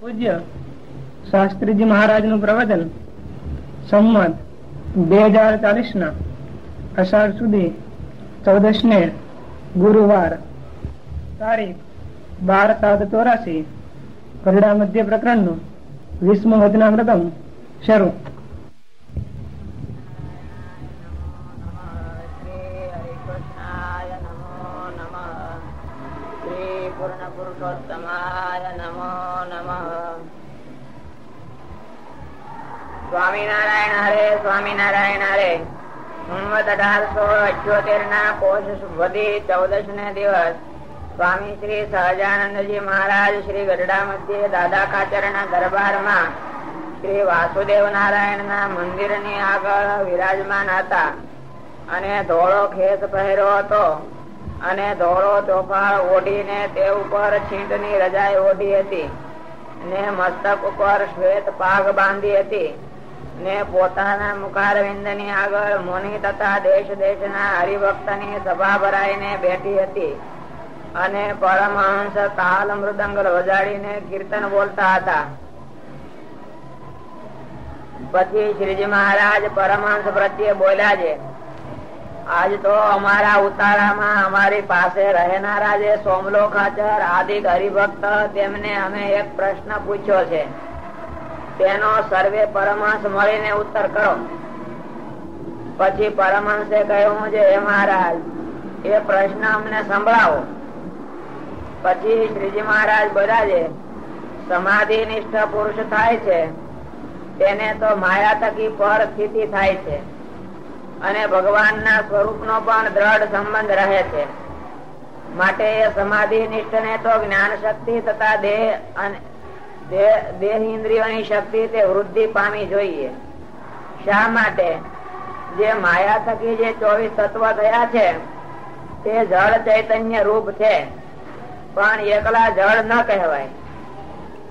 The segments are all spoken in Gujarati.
પૂજ્ય શાસ્ત્રીજી મહારાજનું પ્રવચન સંમત બે હજાર ચાલીસ ના અષાઢ સુધી ચૌદશ ને ગુરુવાર તારીખ બાર સાત ચોરાસી કરડા મધ્ય પ્રકરણનું વિસ્મ વચનામૃતમ શરૂ. અઢારસો અઠ્યોતેર ના કોષ વધી ચૌદશ ને દિવસ સ્વામી શ્રી સહજાનંદજી મહારાજ શ્રી ગઢડા મધ્યે દાદા ખાચર ના દરબારમાં શ્રી વાસુદેવ નારાયણ ના મંદિરની આગળ વિરાજમાન હતા. અને ધોળો ખેસ પહેર્યો હતો. અને ધોળો ચોફાળ ઓઢીને તે ઉપર છીંટની રજાઈ ઓઢી હતી. ને મસ્તક ઉપર શ્વેત પાગ બાંધી હતી. ને પોતાના મુખારવિંદની આગળ મુનિ તથા દેશ દેશ ના હરિભક્તની સભા ભરાઈને બેઠી હતી. અને પરમહંસ તાલ મૃદંગ વજાડીને કીર્તન બોલતા હતા. પછી શ્રીજી મહારાજ પરમહંસ પ્રત્યે બોલ્યા છે, આજ તો અમારા ઉતારામાં અમારી પાસે રહેનારા જે સોમલો ખાચર આદિ હરિભક્ત તેમને અમે એક પ્રશ્ન પૂછ્યો છે. તેનો સર્વે પરમહંસ મળીને ઉત્તર કરો. પછી પરમહંસે કહ્યું છે હે મહારાજ, એ પ્રશ્ન અમને સંભળાવો. પછી શ્રીજી મહારાજ બોલ્યા છે સમાધિ નિષ્ઠ પુરુષ થાય છે, તેને તો માયા થકી પર સ્થિતિ થાય છે અને ભગવાન ના સ્વરૂપ નો પણ દ્રઢ સંબંધ રહે છે. માટે એ સમાધિ નિષ્ઠ ને તો જ્ઞાન શક્તિ તથા દેહ અને દેહ ઇન્દ્રિયોની શક્તિ તે વૃદ્ધિ પામી જોઈએ. શા માટે? જે માયા થકી જે ચોવીસ તત્વ થયા છે, તે જળ ચૈતન્ય રૂપ છે. પણ એકલા જળ ન કહેવાય.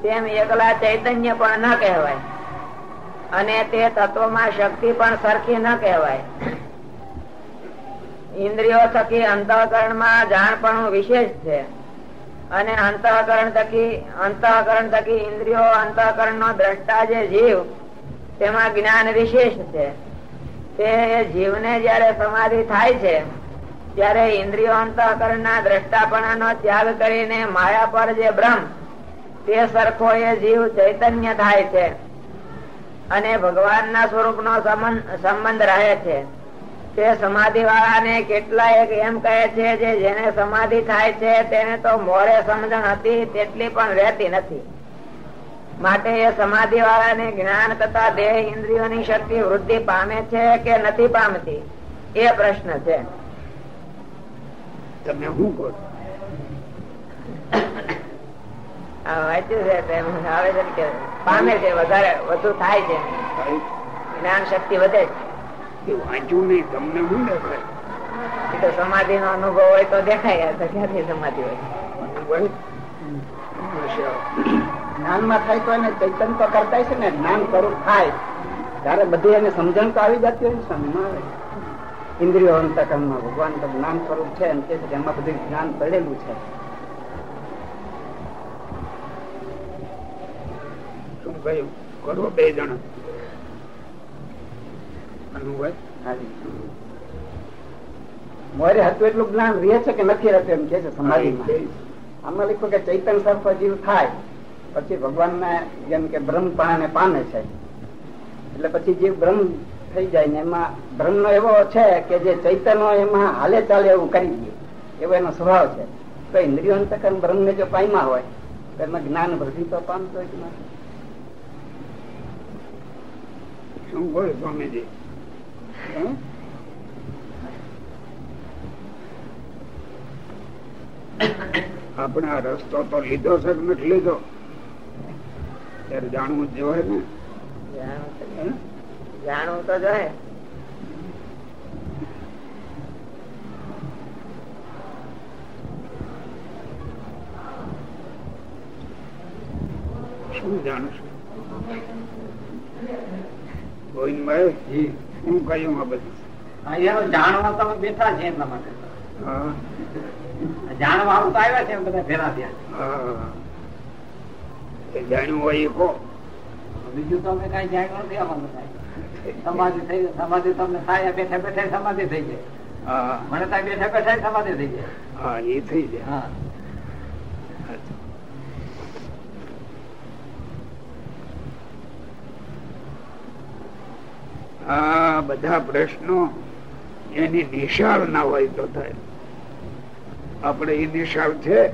તેમ એકલા ચૈતન્ય પણ ન કહેવાય. અને તે તત્વમાં શક્તિ પણ સરખી ન કહેવાય. ઇન્દ્રિયો થકી અંતઃકરણમાં જાણપણું વિશેષ છે. અને અંતઃકરણ થકી અંતઃકરણ થકી ઇન્દ્રિયો અંતઃકરણ નો દ્રષ્ટા જે જીવ, તેમાં જ્ઞાન વિશેષ છે. તે જીવને જયારે સમાધિ થાય છે, ત્યારે ઇન્દ્રિયો અંતઃકરણ ના દ્રષ્ટાપણા નો ત્યાગ કરીને માયા પર જે બ્રહ્મ તે સરખો એ જીવ ચૈતન્ય થાય છે. અને ભગવાન ના સ્વરૂપ નો સંબંધ રહે છે. તે સમાધિ વાળા ને કેટલા એક એમ કહે છે જે જેને સમાધિ થાય છે તેને તો મોરે સમજણ હતી તેટલી પણ રહેતી નથી. માટે એ સમાધિ વાળાને જ્ઞાન તથા દેહ ઇન્દ્રિયોની શક્તિ વૃદ્ધિ પામે છે કે નથી પામતી? એ પ્રશ્ન છે. તમે હું કહો વાંચ્યું છે પામે છે વધારે વધુ થાય છે. જ્ઞાન શક્તિ વધે છે. વાંચ્યું નહીં તમને હું દેખાય? તો સમાધિ નો અનુભવ હોય તો દેખાય તો ક્યાંથી સમાધિ હોય? જ્ઞાનમાં થાય તો એને ચૈતન તો કરતા છે ને જ્ઞાન કરું થાય. ત્યારે બધી એને સમજણ તો આવી જતી હોય સમજમાં ઇન્દ્રિયો અંતકરણમાં ભગવાન તો જ્ઞાન સ્વરૂપ છે એમ કે એમાં બધું જ્ઞાન પડેલું છે. શું કહ્યું? કરો બે જણા. મોરે હતું એટલું જ્ઞાન રહે છે કે નથી રહેતું એમ કે છે સમાધિમાં. આમાં લખ્યું કે ચૈતન સર્પ જીવ થાય પછી ભગવાન ને જેમ કે બ્રહ્મ ને પામે છે. એટલે પછી જીવ બ્રહ્મ થઈ જાય ને એમાં બ્રહ્મ નો એવો છે કે જે ચૈતનો એમાં હાલે ચાલે એવું કરી દે. એવો એનો સ્વભાવ છે. તો ઇન્દ્રિયો અંતકરણ બ્રહ્મ ને જો પામ્યા હોય તો એમાં જ્ઞાન વૃદ્ધિ તો પામતો હોય શું બોલે સ્વામીજી? આપણે આ રસ્તો તો લીધો છે કે નથી લીધો? ત્યારે જાણવું જ જોઈએ ને. જાણવું તો જોઈએ. શું જાણશું ગોવિંદભાઈ શું કહ્યું આ બધું. જાણવા તમે બેઠા છે એમના માટે. હા. જાણવા તો આવ્યા છે બધા ભેરા થયા. હા. જાણ્યું હોય કહો. બીજું તો અમે કઈ જાણ્યું નથી અમારું સમાધિ થઈ સમાધિ તમને થાય બેઠા બેઠા સમાધિ થઈ જાય. હા. મને ત્યાં બેઠા બેઠા સમાધિ થઈ જાય. હા એ થઈ જાય. હા. આ બધા પ્રશ્નો એની નિશાળ ના હોય તો થાય. આપણે એ નિશાળ છે?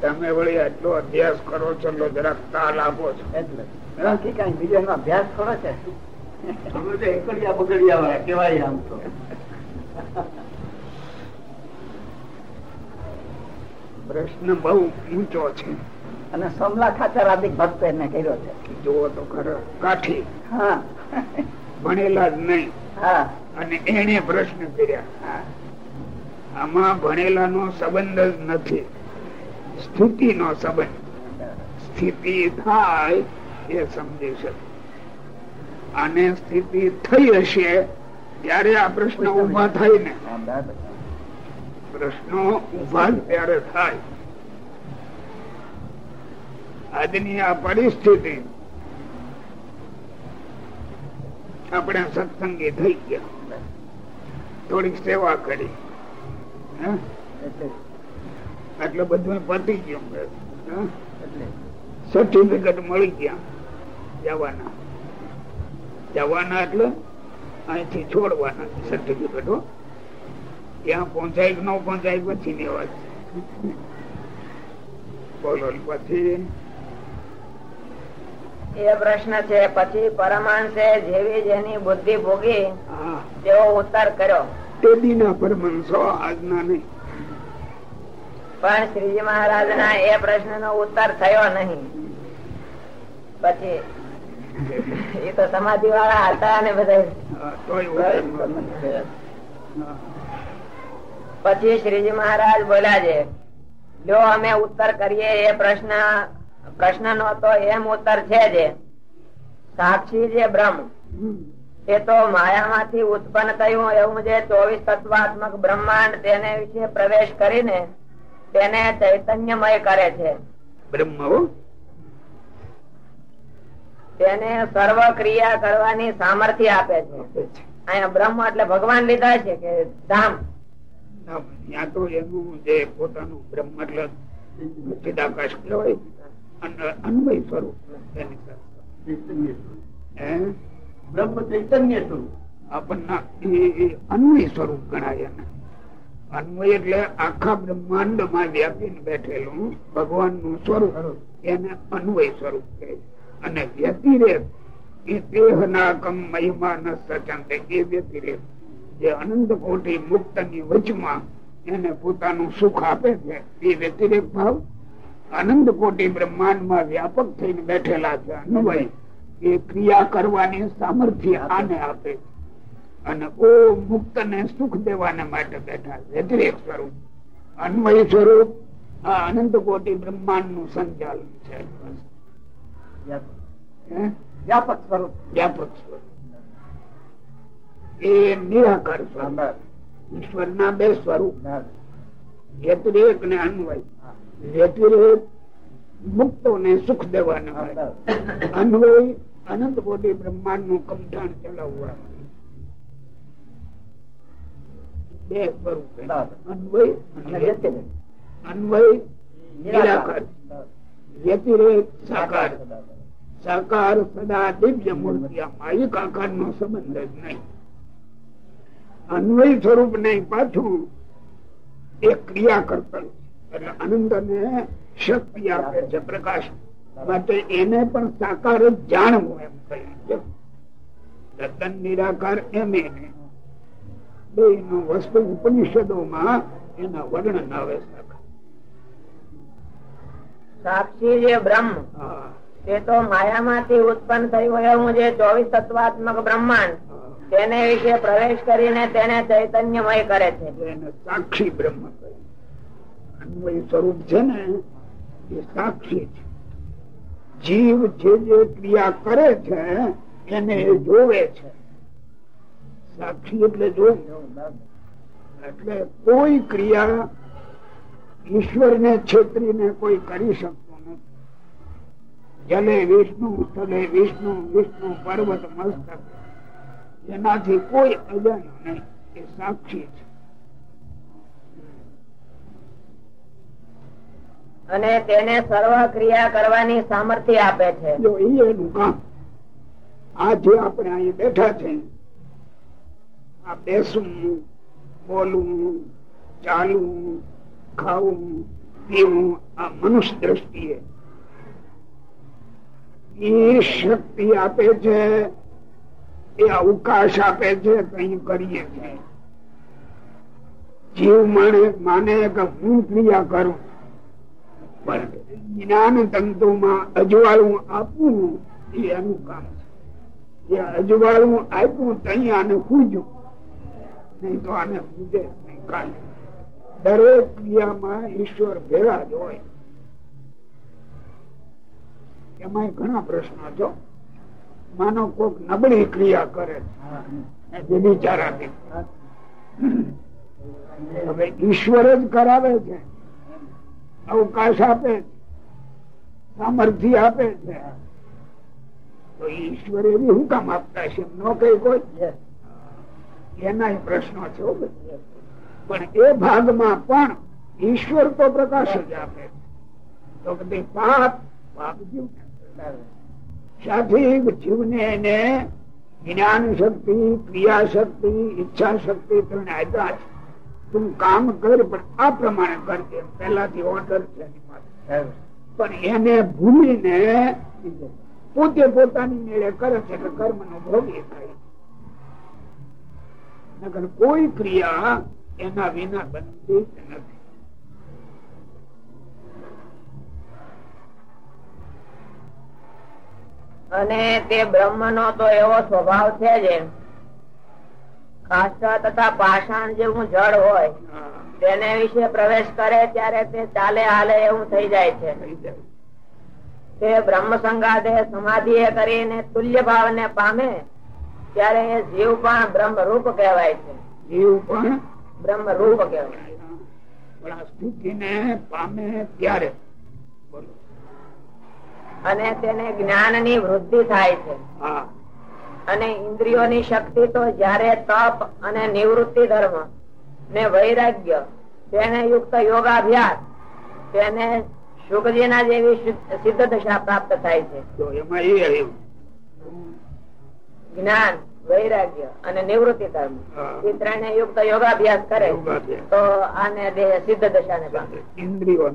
તમે વળી આટલો અભ્યાસ કરો છો જરાક તાલ આપો છો. એટલે. બાકી કઈ બીજો અભ્યાસ કરો છે? બગડિયા વાળા કેવાય આમ તો. પ્રશ્ન બહુ ઊંચો છે. અને સમલા આદિક ભક્ત એને કર્યો છે. જોવો તો ખરો કાઠી. હા. ભણેલા જ નહીં. હા. અને એને પ્રશ્ન કર્યા. આમાં ભણેલા નો સંબંધ જ નથી. સ્થિતિ નો સંબંધ. સ્થિતિ થાય એ સમજી શકે. અને સ્થિતિ થઈ હશે ત્યારે આ પ્રશ્ન ઊભા થાય ને. પ્રશ્નો ઊભા ત્યારે થાય. આજની આ પરિસ્થિતિ આપણે સત્સંગી થઈ ગયા થોડીક સેવા કરી? એટલે બધું પતી ગયું. સર્ટિફિકેટ મળી ગયા જવાના. જવાના એટલે અહીંથી છોડવાના સર્ટિફિકેટો ત્યાં પહોંચાય કે ન પહોંચાય પછી ની વાત. બોલો પછી? એ પ્રશ્ન છે પછી પરમાંશે જેવી જેની બુદ્ધિ ભોગી તેવો ઉત્તર કર્યો. તે દીના પરમંશો આજના નહીં. પણ શ્રીજી મહારાજ ના એ પ્રશ્ન નો ઉત્તર થયો નહીં. પછી એ તો સમાધિ વાળા હતા ને બધા હા, તોય ઉત્તર ન થયો. હા. પછી શ્રીજી મહારાજ બોલ્યા છે જો અમે ઉત્તર કરીએ એ પ્રશ્ન પ્રશ્ન નો તો એમ ઉત્તર છે જે. સાક્ષી જે બ્રહ્મ એ તો માયામાંથી ઉત્પન્ન થયું એવું જે ચોવીસ તત્વાત્મક બ્રહ્માંડ તેને વિશે પ્રવેશ કરીને તેને ચૈતન્યમય કરે છે. બ્રહ્મ તેને સર્વ ક્રિયા કરવાની સામર્થ્ય આપે છે. અહીંયા બ્રહ્મ એટલે ભગવાન લીધા છે કે ધામ. ત્યાં તો એનું જે પોતાનું બ્રહ્મ એટલે ચિદાકાશ કહેવાય અન્વય સ્વરૂપ એની બ્રહ્મ ચૈતન્ય સ્વરૂપ. આપણને એ- એ અન્વય સ્વરૂપ ગણાય એને. અન્વય એટલે આખા બ્રહ્માંડમાં વ્યાપીને બેઠેલું ભગવાનનું સ્વરૂપ. એને અન્વય સ્વરૂપ કહે અને વ્યતિરેક એ દેહનાકમ મહિમા ન સચંતે એ વ્યતિરેક. જે અનંત કોટી મુક્તની વચમાં એને પોતાનું સુખ આપે છે. એ વ્યતિરેક ભાવ અનંત કોટી બ્રહ્માંડમાં વ્યાપક થઈને બેઠેલા છે. અન્વય એ ક્રિયા કરવાની સામર્થ્ય આને આપે છે. અને ઓ મુક્ત ને સુખ દેવાને માટે બેઠા વ્યતિરેક સ્વરૂપ. અન્વય સ્વરૂપ આ અનંત કોટી બ્રહ્માંડનું સંચાલન છે. વ્યાપક સ્વરૂપ. વ્યાપક સ્વરૂપ. એ નિરાકાર ઈશ્વર ના. બે સ્વરૂપ. વ્યતિરેક ને અન્વય. વ્યતિરેક મુક્તો ને સુખ દેવાના હોય. અન્વય અનંત કોટી બ્રહ્માંડનું કમઠાણ ચલાવવા બે સ્વરૂપ અન્વય અને અને અન્વય નિરાકાર. વ્યતિરેક સાકાર. સાકાર. સદા દિવ્ય મૂર્તિ. આ માયિક આકાર નો સંબંધ જ નહીં. અન્વય સ્વરૂપ નહીં પાછું એ ક્રિયા કરતા. એટલે આનંદ ને શક્તિ આપે છે પ્રકાશ. માટે એને પણ સાકાર જ જાણવું એમ કહ્યું છે નિરાકાર એમ એને બે નું વસ્તુ ઉપનિષદોમાં એના વર્ણન આવે છે. સાક્ષી જે બ્રહ્મ હા, તે તો માયામાંથી ઉત્પન્ન થયું એવું જે ચોવીસ તત્વાત્મક બ્રહ્માંડ હા. તેને વિશે પ્રવેશ કરીને તેને ચૈતન્યમય કરે છે. સાક્ષી બ્રહ્મ અન્વય સ્વરૂપ છે ને, એ સાક્ષી છે. જીવ જે જે ક્રિયા કરે છે, એને જોવે છે. સાક્ષી એટલે એટલે કોઈ ક્રિયા ઈશ્વર ને છેતરીને કોઈ કરી શકતો નથી. જલે વિષ્ણુ સ્થલે વિષ્ણુ વિષ્ણુ પર્વત, મસ્તક. એનાથી કોઈ અજાણ નહીં. એ સાક્ષી છે અને તેને સર્વ ક્રિયા કરવાની સામર્થ્ય આપે છે. જો એનું કામ. આ જે આપણે અહીં બેઠા છે આ બેસવું બોલવું ચાલવું ખાવું પીવું આ મનુષ્ય દ્રષ્ટિએ એ શક્તિ આપે છે એ અવકાશ આપે છે કઈ કરીએ છીએ. જીવ માને માને કે હું ક્રિયા કરું. પણ જ્ઞાન તંતુમાં અજવાળું આપવું એ એનું કામ છે. જે અજવાળું આપ્યું તઈ આને પૂજ્યું. નહીં તો આને પૂજે નહીં કાલે દરેક ક્રિયામાં ઈશ્વર ભેગા જ હોય. એમાં ઘણા પ્રશ્નો છો માનો કોક નબળી ક્રિયા કરે છે બિચારાથી હવે ઈશ્વર જ કરાવે છે. અવકાશ આપે છે. સામર્થ્ય આપે છે. તો ઈશ્વર એવી હું કામ આપતા છે ન કઈ કોઈ? એના પ્રશ્નો છે પણ એ ભાગમાં પણ ઈશ્વર તો પ્રકાશ જ આપે તો પાપ પાપ જીવ સાથે જીવને એને જ્ઞાન શક્તિ ક્રિયા શક્તિ ઈચ્છા શક્તિ ત્રણ આપ્યા છે. તું કામ કર પણ આ પ્રમાણે કરજે પેલાથી ઓર્ડર છે પણ એને ભૂલીને પોતે પોતાની મેળે કરે છે કે કર્મ નો ભોગી થાય. કોઈ ક્રિયા એના વિના બનતી નથી. અને તે બ્રહ્મ નો તો એવો સ્વભાવ છે જ કાષ્ટ તથા પાષાણ જેવું જળ હોય તેને વિશે પ્રવેશ કરે ત્યારે તે ચાલે હાલે એવું થઈ જાય છે. તે બ્રહ્મ સંગાદે સમાધિ કરીને તુલ્ય ભાવ ને પામે ત્યારે એ જીવ પણ બ્રહ્મ રૂપ કહેવાય છે. જીવ પણ બ્રહ્મ રૂપ કહેવાય પણ આ સ્થિતિને પામે ત્યારે અને તેને જ્ઞાનની વૃદ્ધિ થાય છે. અને ઇન્દ્રિયોની શક્તિ તો જયારે તપ અને નિવૃત્તિ ધર્મ ને વૈરાગ્ય તેને યુક્ત યોગાભ્યાસ તેને શુકજીના જેવી સિદ્ધ દશા પ્રાપ્ત થાય છે. જ્ઞાન વૈરાગ્ય અને નિવૃત્તિ ધર્મ. એ ત્રણે યુક્ત યોગાભ્યાસ કરે તો આને દેહ સિદ્ધ દશાને પ્રાપ્ત ઇન્દ્રિયો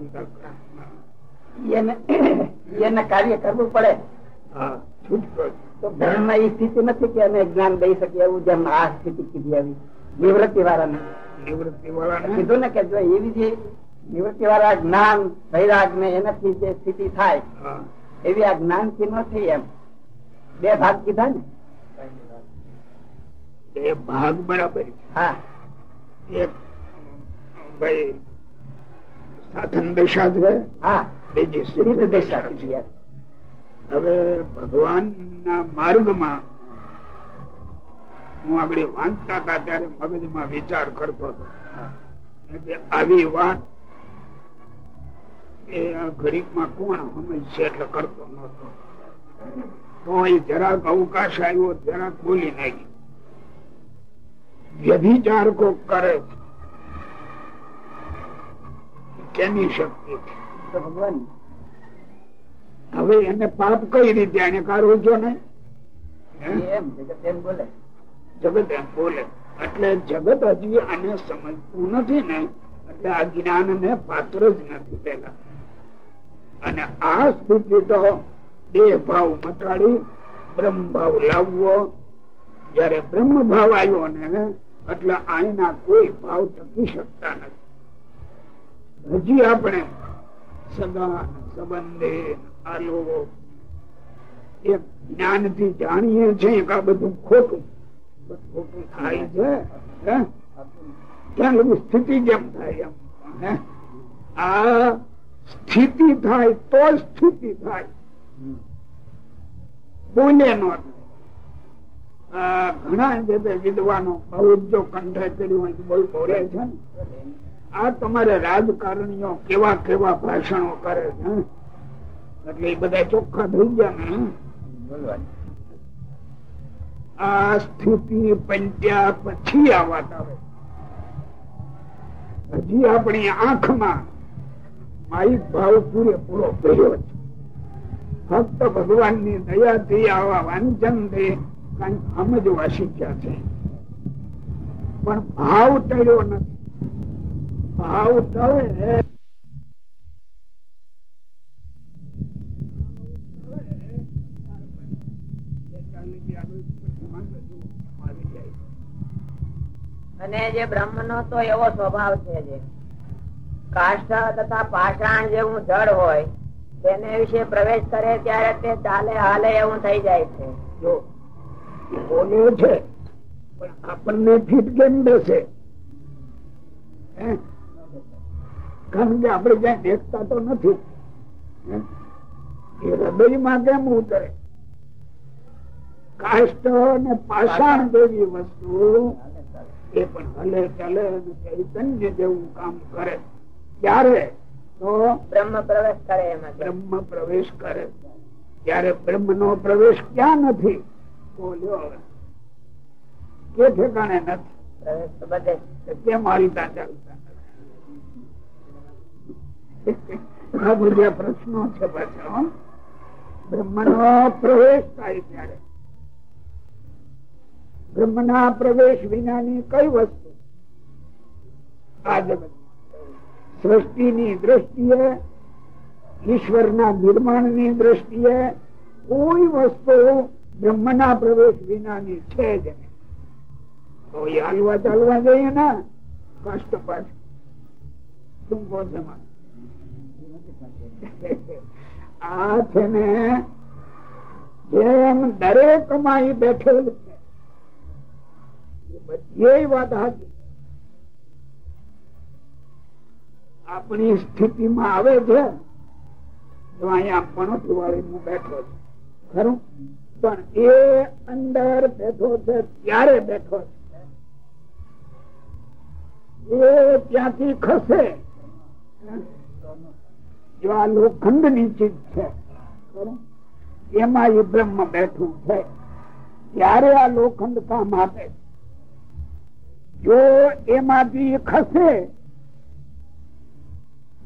એને કાર્ય કરવું પડે. તો ધર્મ એ સ્થિતિ નથી કે અમે જ્ઞાન દઈ શકીએ એવું જેમ આ સ્થિતિ કીધી આવી. નિવૃત્તિ વાળાને નિવૃત્તિ વાળાને કીધું ને કે જો એવી જે નિવૃત્તિ વાળા જ્ઞાન વૈરાગ ને એનાથી જે સ્થિતિ થાય એવી આ જ્ઞાનથી નથી એમ. બે ભાગ કીધા ને? બે ભાગ બરાબર. હા. એક ભાઈ સાધન દશા હા. હવે ભગવાન ના માર્ગમાં હું આગળ વાંચતા હતા ત્યારે મગજમાં વિચાર કરતો હતો. આવી વાત એ ઘડીકમાં કોણ સમજશે એટલે કરતો નતો તો એ જરાક અવકાશ આવ્યો, જરાક બોલી નાખી વ્યભિચાર કોક કરે કેની શક્તિ છે? ભગવાન હવે એને પાપ કઈ રીતે? એને કાઢવું છો ને. જગત એમ બોલે. જગત એમ બોલે. એટલે જગત હજી આને સમજતું નથી ને. એટલે આ જ્ઞાન ને પાત્ર જ નથી પેલા અને આ સ્થિતિ તો દેહ ભાવ મટાડી બ્રહ્મ ભાવ લાવવો. જયારે બ્રહ્મ ભાવ આવ્યો ને એટલે આના કોઈ ભાવ ટકી શકતા નથી. હજી આપણે જ્ઞાનથી જાણીએ છીએ કે આ બધું ખોટું. ખોટું થાય છે ત્યાં લગી સ્થિતિ કેમ થાય એમ? આ સ્થિતિ થાય તો સ્થિતિ થાય. બોલે નો. ઘણા જે વિદ્વાનો બહુ જો કંઠે કર્યું હોય બહુ બોલે છે ને? આ તમારે રાજકારણીઓ કેવા કેવા ભાષણો કરે છે? એટલે એ બધા ચોખ્ખા થઈ ગયા ને આ સ્થિતિ પંચ્યા પછી આ વાત આવે. હજી આપણી આંખમાં માઇક ભાવ પૂરેપૂરો કર્યો છે. ફક્ત ભગવાનની દયાથી આવા વાંચનથી કઈ સમજવા શીખ્યા છે. પણ ભાવ ટળ્યો નથી. ભાવ ટળે અને જે બ્રહ્મ નો તો એવો સ્વભાવ છે જે. કાષ્ઠ તથા પાષાણ જેવું જળ હોય તેને વિશે પ્રવેશ કરે ત્યારે તે ચાલે હાલે એવું થઈ જાય છે. જો બોલે છે પણ આપણને ફીટ કેમ બેસે? કારણ કે આપણે ક્યાંય દેખતા તો નથી. એ હૃદયમાં કેમ ઉતરે? કાષ્ટ અને પાષાણ જેવી વસ્તુ એ પણ હલે ચલે ચૈતન્ય જેવું કામ કરે. ત્યારે તો બ્રહ્મ પ્રવેશ કરે એમાં બ્રહ્મ પ્રવેશ કરે. ત્યારે બ્રહ્મ નો પ્રવેશ ક્યાં નથી? બોલ્યો કે ઠેકાણે નથી? કેમ હાલતા ચાલુ? બધા પ્રશ્નો છે પાછા બ્રહ્મ નો પ્રવેશ થાય ત્યારે. બ્રહ્મ ના પ્રવેશ વિનાની કઈ વસ્તુ? આ જગત. સૃષ્ટિની દ્રષ્ટિએ, ઈશ્વરના કોઈ વસ્તુ બ્રહ્મ ના પ્રવેશ વિનાની છે જ તો એ હાલવા ચાલવા જઈએ ને કષ્ટ પાછું કહો છો આ છે ને જેમ દરેકમાં બેઠેલ છે. બધી વાત હાજી આપણી સ્થિતિમાં આવે છે. અહીંયા પણોથી વાળી હું બેઠો છું. ખરું? પણ એ અંદર બેઠો છે, ત્યારે બેઠો છે. એ ત્યાંથી ખસે. જો આ લોખંડની છે. એમાં એ બ્રહ્મ બેઠું છે. ત્યારે આ લોખંડ કામ આપે જો એમાંથી ખસે,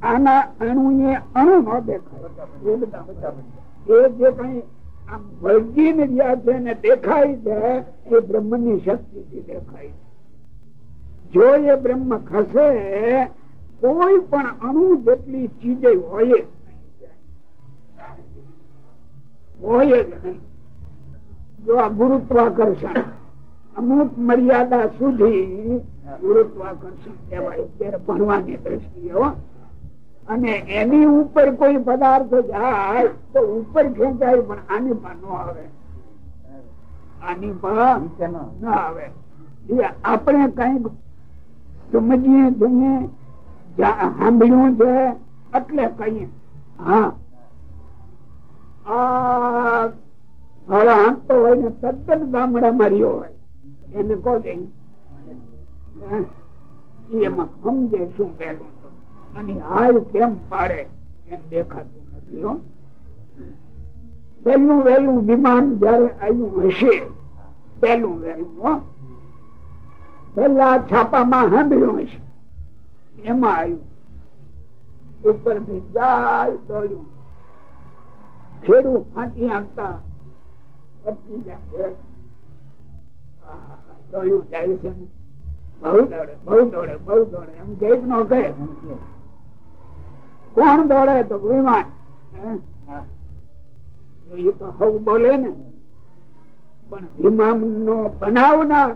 આના અણુ એ અણુ ન દેખાય. એ જે કઈ આમ વળગી ને છે ને દેખાય છે, એ બ્રહ્મની શક્તિ થી દેખાય છે. જો એ બ્રહ્મ ખસે કોઈ પણ અણુ જેટલી ચીજે હોય હોય જ નહીં. જો આ ગુરુત્વાકર્ષણ અમુક મર્યાદા સુધી ગુરુત્વાકર્ષણ કહેવાય અત્યારે ભણવાની દ્રષ્ટિએ અને એની ઉપર કોઈ પદાર્થ જાય તો ઉપર ખેંચાય પણ આની પર ન આવે. આની પર ન આવે. આપણે કંઈક સમજીએ જોઈએ સાંભળ્યું છે એટલે કહીએ. હા. આ હાંકતો હોય ને તદ્દન ગામડા રહ્યો હોય. એને કહો એમાં. સમજે શું પહેલું અને હાલ કેમ પાડે એમ દેખાતું નથી પેલું વહેલું વિમાન જયારે આવ્યું હશે, પહેલું વહેલું પેલા છાપામાં સાંભળ્યું હશે. એમાં આવ્યું. ઉપર દોડ્યું ખેડૂત. ફાટી આપતા પતી જાય દોડ્યું જાય છે. બહુ દોડે બહુ દોડે બહુ દોડે. એમ કંઈક નો કહે. કોણ દોડે તો વિમાન? એ તો હવ બોલે ને. પણ વિમાન નો બનાવનાર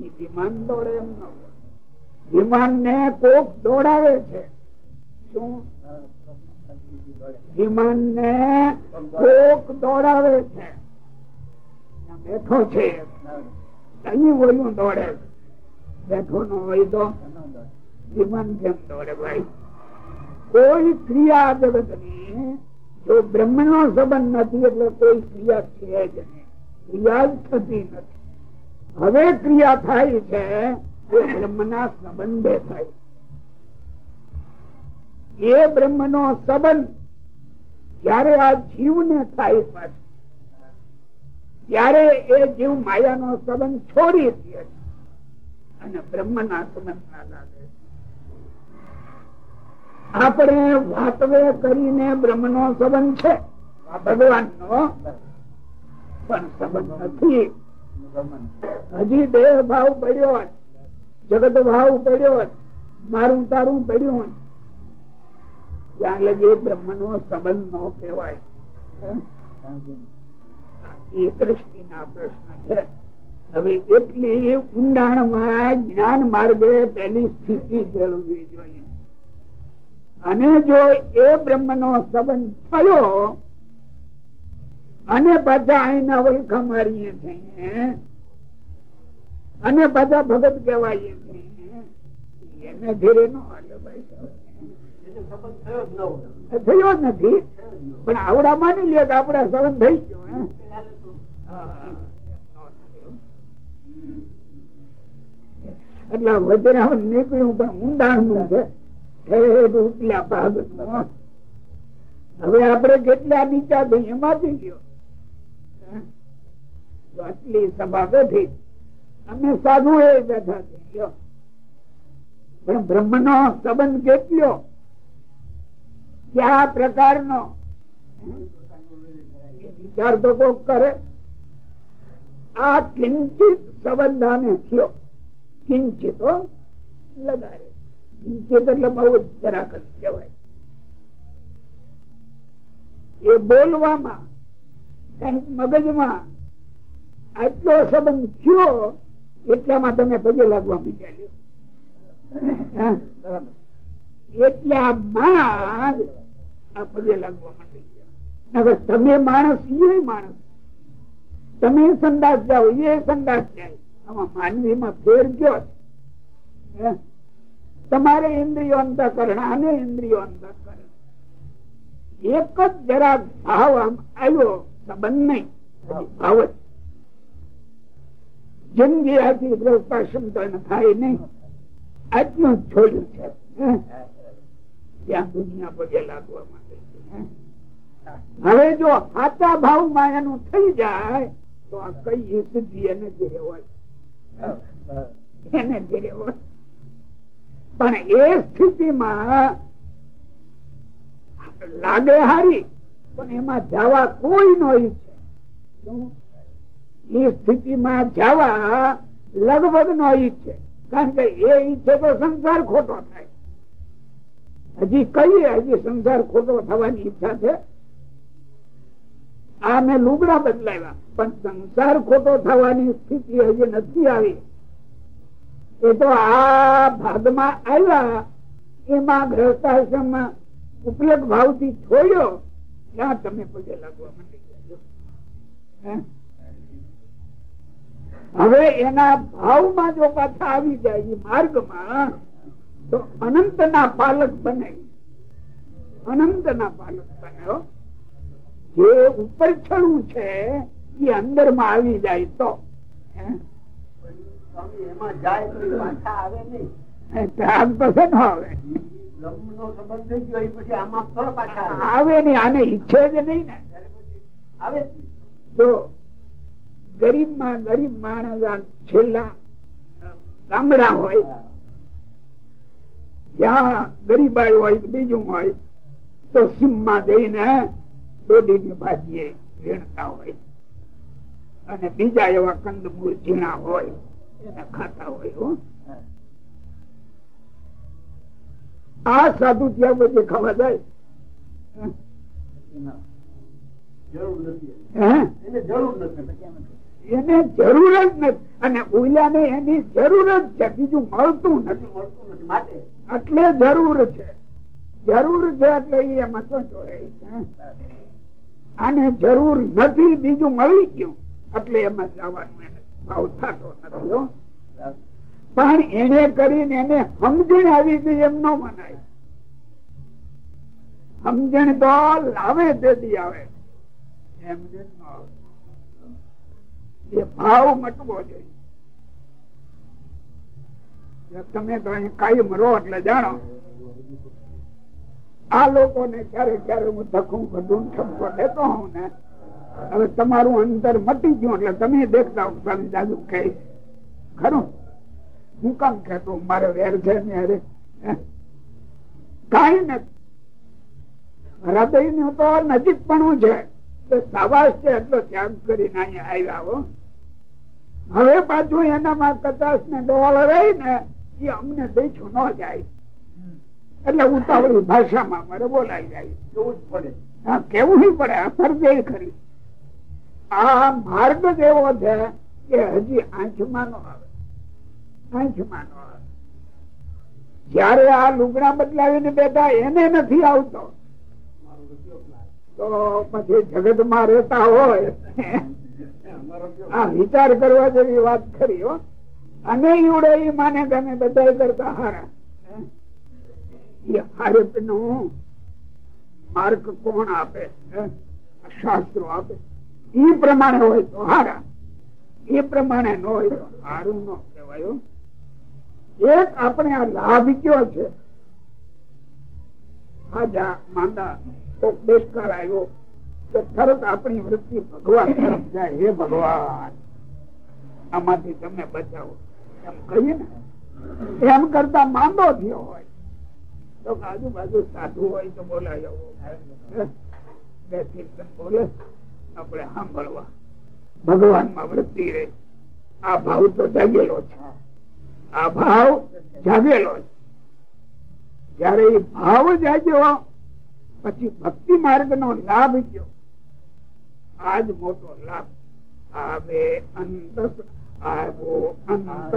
એ વિમાન દોડે એમ ન વિમાન ને કોક દોડાવે છે. શું? વિમાન કોક દોડાવે છે. બેઠો છે. અહીં વયું દોડે. બેઠો નો હોય તો વિમાન કેમ દોડે ભાઈ? કોઈ ક્રિયા જગતની જો બ્રહ્મ નો સંબંધ નથી એટલે કોઈ ક્રિયા છે જ નહીં. ક્રિયા જ થતી નથી. હવે ક્રિયા થાય છે બ્રહ્મના સંબંધે થાય. એ બ્રહ્મ નો સંબંધ જયારે ત્યારે એ જીવ માયાનો સંબંધ છોડી દે અને બ્રહ્મના સંબંધમાં લાગે આપણે વાતવે કરીને બ્રહ્મનો સંબંધ છે. ભગવાનનો પણ સંબંધ નથી. હજી દેહ ભાવ પડ્યો જગત ભાવ પડ્યો મારું તારું પડ્યું ત્યાં લગી બ્રહ્મ નો સંબંધ નો કહેવાય. એ દ્રષ્ટિના પ્રશ્ન છે. હવે એટલી ઊંડાણમાં જ્ઞાન માર્ગે પેલી સ્થિતિ જરૂરી જોઈએ. અને જો એ બ્રહ્મ નો સંબંધ થયો, અને પાછા અહીંના વલખા મારીએ છીએ અને બધા ભગત કહેવાય નો થયો જ નથી. પણ આવડા માની લે કે આપડા સવન થઈ ગયો એટલે વધારે નીકળ્યું પણ ઊંડાણનું છે ઉપલા ભાગ. હવે આપડે કેટલા નીચા થઈ એમાંથી ગયો. આટલી સભા બેઠી અમે સાધુ એ બેઠા છે પણ બ્રહ્મ નો સંબંધ કેટલો? કયા પ્રકારનો? વિચાર તો કોક કરે. આ કિંચિત સંબંધ આને થયો. કિંચિત લગાડે. કિંચિત એટલે બહુ જ જરાક કહેવાય. એ બોલવામાં, કંઈક મગજમાં આટલો સંબંધ થયો એટલામાં તમે પગે લાગવા આમાં માનવીમાં ફેર ગયો તમારે ઇન્દ્રિયો અંતકરણ અને ઇન્દ્રિયો અંતકરણ. એક જ જરા ભાવ આમ આવ્યો, સંબંધ નહીં. ભાવ જ હવે જો સાચા ભાવમાં એનું થઈ જાય, તો આ કઈ સિદ્ધિ એને હોય એને ઘેરે હોય પણ એ સ્થિતિમાં લાગે હારી, પણ એમાં જવા કોઈ નો ઈચ્છે. એ સ્થિતિમાં જવા લગભગ નો ઈચ્છે. કારણ કે એ ઈચ્છે તો સંસાર ખોટો થાય. હજી કહીએ, હજી સંસાર ખોટો થવાની ઈચ્છા છે. આ મેં લુગડા બદલાવ્યા. પણ સંસાર ખોટો થવાની સ્થિતિ હજી નથી આવી. એ તો આ ભાગમાં આવ્યા. એમાં ગ્રહસ્થાશ્રમ ઉપલબ્ધ ભાવથી છોડ્યો. ત્યાં તમે પગે લાગવા માંડી હવે એના ભાવમાં જો પાછા આવી જાય માર્ગમાં તો અનંત ના પાલક બને. અનંત ના પાલક બન્યો જે ઉપર છડું છે એ અંદરમાં આવી જાય તો. એમાં જાય તો પાછા આવે નહીં આવે. આવે નહીં આને ઈચ્છે જ નહીં ને. આવે જો ગરીબમાં ગરીબ માણસ છેલ્લા ગામડા હોય જ્યાં ગરીબાઈ હોય બીજું હોય તો સીમમાં જઈને દોડી ની ભાજી વીણતા હોય. અને બીજા એવા કંદમૂળ ઝીણા હોય એને ખાતા હોય. આ સાધુ ત્યાં પછી ખાવા જાય? જરૂર નથી. હે? એને જરૂર જ નથી. અને ઓલાને એની જરૂર જ છે. બીજું મળતું નથી. મળતું નથી માટે. એટલે જરૂર છે. જરૂર છે એટલે ઈ એમાં તો રહે આને જરૂર નથી. બીજું મળી ગયું. એટલે એમાં જવાનું એને ભાવ થતો નથી. પણ એને કરીને એને સમજણ આવી ગઈ એમ ન મનાય. સમજણ તો લાવે તેથી આવે. એમ ન આવે. એ ભાવ મટવો જોઈએ. તમે તો અહીં કાયમ રહો એટલે જાણો. આ લોકોને ક્યારે ક્યારે હું ધક્કું બધું ઠપકો લેતો હોઉં ને, હવે તમારું અંતર મટી ગયું એટલે તમે દેખતા સ્વામી દાદુ કહે, ખરું? હું કામ કેતો મારે વેર છે ને અરે કઈ નથી. હૃદયનું તો નજીક પણ છે સાવાસ છે, એટલો ત્યાગ કરીને અહીંયા આવ્યા હો. હવે પાછું એનામાં પચાસ ને ડોલર રહી ને એ અમને દેખું ન જાય. એટલે ઉતાવળી ભાષામાં મારે બોલાઈ જાય. કેવું જ પડે. હા કેવું પડે આ ફરજે ખરી. આ માર્ગ જ એવો છે કે હજી આંચમાં નો આવે. આંચમાં નો આવે. જયારે આ લુગડા બદલાવીને બેઠા એને નથી આવતો. તો પછી જગતમાં રહેતા હોય. આ વિચાર કરવા જેવી વાત ખરી હો. અને ઈવડે ઈ માને તમે બધા કરતા હારા. એ હારેપનું માર્ગ કોણ આપે? શાસ્ત્રો આપે. ઈ પ્રમાણે હોય તો હારા. એ પ્રમાણે ન હોય તો હારું ન કહેવાયું એક આપણે આ લાભ કયો છે? આજા માંદા, કોક દેશકાળ આવ્યો. તો તરત આપણી વૃત્તિ ભગવાન તરફ જાય. હે ભગવાન, આમાંથી તમે બચાવો. એમ કહીએ ને, એમ કરતા માંદો થયો હોય. તો આજુબાજુ સાધુ હોય તો બોલાય બે કીર્તન બોલે, આપણે સાંભળવા. ભગવાનમાં વૃત્તિ રહે. આ ભાવ તો જાગેલો છે. આ ભાવ જાગેલો છે. જયારે એ ભાવ જાગ્યો, પછી ભક્તિ માર્ગ નો લાભ ગયો. આજ મોટો લાભ. આવે અંત આવો અંત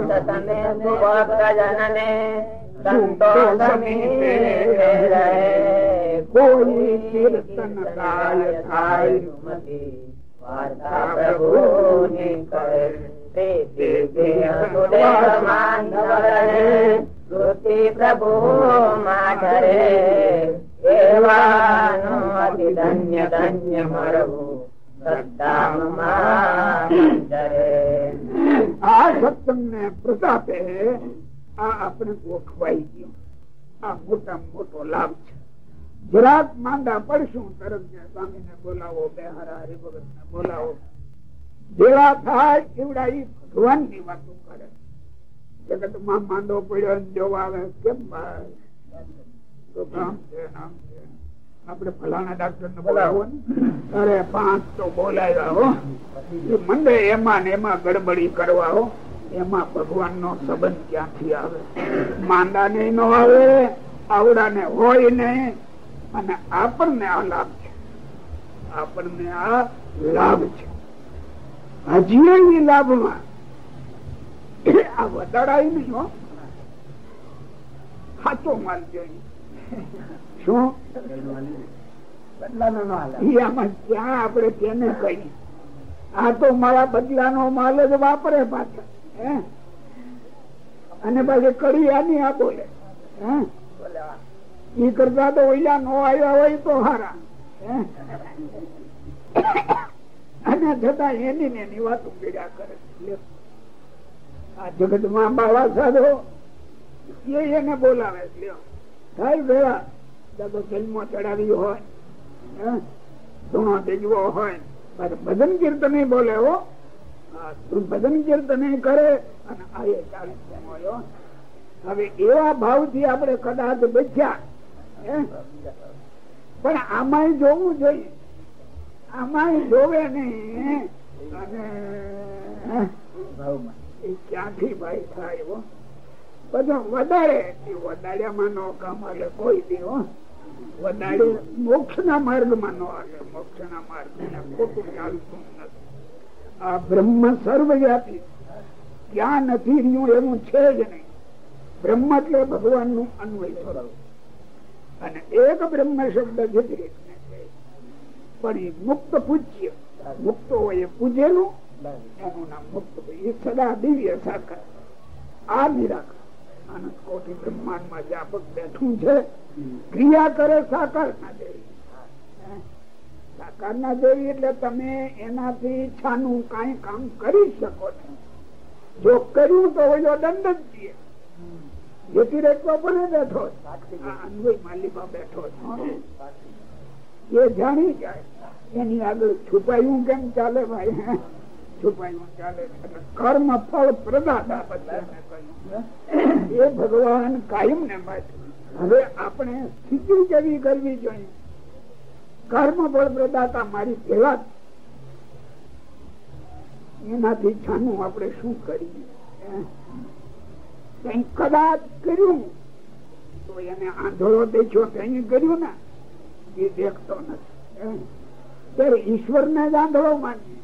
કોઈ કીર્તન કાય થાય પ્રભુ માઠરે એવાનું અતિ ધન્ય ધન્ય મળવું આ સત્સંગ ને પ્રતાપે આ આપણે ગોખવાઈ ગયો. આ મોટા મોટો લાભ છે. જરાક માંદા પડશું તરત સ્વામી ને બોલાવો, બે હરા હરિભગત ને બોલાવો. જેવા થાય એવડા ઈ ભગવાનની વાતો કરે. જગતમાં માંદો પડ્યો જોવા આવે, કેમ ભાઈ? કામ છે નામ છે. આપડે ફલાણા ડાક્ટર ને બોલાવો અરે, પાંચ તો બોલાવ્યા હો. મંડે એમાં ને એમાં ગડબડી કરવા હો. એમાં ભગવાન નો સંબંધ ક્યાંથી આવે? માંદા ને નો આવે આવડા ને હોય ને અને આપણને આ લાભ છે. આપણને આ લાભ છે. હજી લાભમાં. આ વધારાય નહીં હો. સાચો માલ જોઈએ શું? આમાં ક્યાં આપડે તેને કહીએ? આ તો મારા બદલાનો માલ જ વાપરે પાછા અને પાછી કડી આ બોલે ઈ કરતા તો ઓઈલા નો આવ્યા હોય તો હારા અને છતાં એની ને એની વાતો પીડા કરે. આ જગતમાં બાળા સાધો એને બોલાવે લ્યો. થાય ભેળા. દાદો જન્મો ચડાવી હોય ધૂણો તેજવો હોય ભજન કીર્તન બોલે હો. ભજન કીર્તન કરે અને આ એ ચાલીસ હવે એવા ભાવથી આપણે કદાચ બચ્યા પણ આમાં જોવું જોઈએ. આમાં જોવે નહીં. અને ક્યાંથી ભાઈ થાય બધું વધારે વધાર્યામાં નો કામ એટલે કોઈ દી વધારે મોક્ષ ના માર્ગમાં નો હાલે મોક્ષ ના માર્ગ ખોટું ચાલતું નથી. આ બ્રહ્મ સર્વવ્યાપી. ક્યાં નથી રહ્યું એવું છે જ નહીં. બ્રહ્મ એટલે ભગવાનનું અન્વય અને એક બ્રહ્મ શબ્દ જુદી પણ એ મુક્ત પૂજ્ય. મુક્ત હોય પૂજેલું. એનું નામ મુક્ત એ સદા દિવ્ય સાકાર. આ નિરાકાર આનંદ કોટી બ્રહ્માંડમાં વ્યાપક બેઠું છે. ક્રિયા કરે સાકાર ના દેવી સાકાર ના દેવી એટલે તમે એનાથી છાનું કઈ કામ કરી શકો છો. જો કર્યું તો ઓલો દંડ જ છીએ જેથી રેટવા પણ બેઠો બેઠો એ જાણી જાય. એની આગળ છુપાયું કેમ ચાલે ભાઈ? છુપાયું ચાલે. કર્મ ફળ પ્રદાતા એ ભગવાન કાયમ ને માટે હવે આપણે સ્થિતિ કેવી કરવી જોઈએ? કર્મ બળ પ્રદાતા મારી પેલા એનાથી છાનું આપણે શું કરીએ? કદાચ કર્યું, તો એને આંધળો દેખ્યો કઈ કર્યું ને, એ દેખતો નથી. ત્યારે ઈશ્વર ને જ આંધળો માનીએ.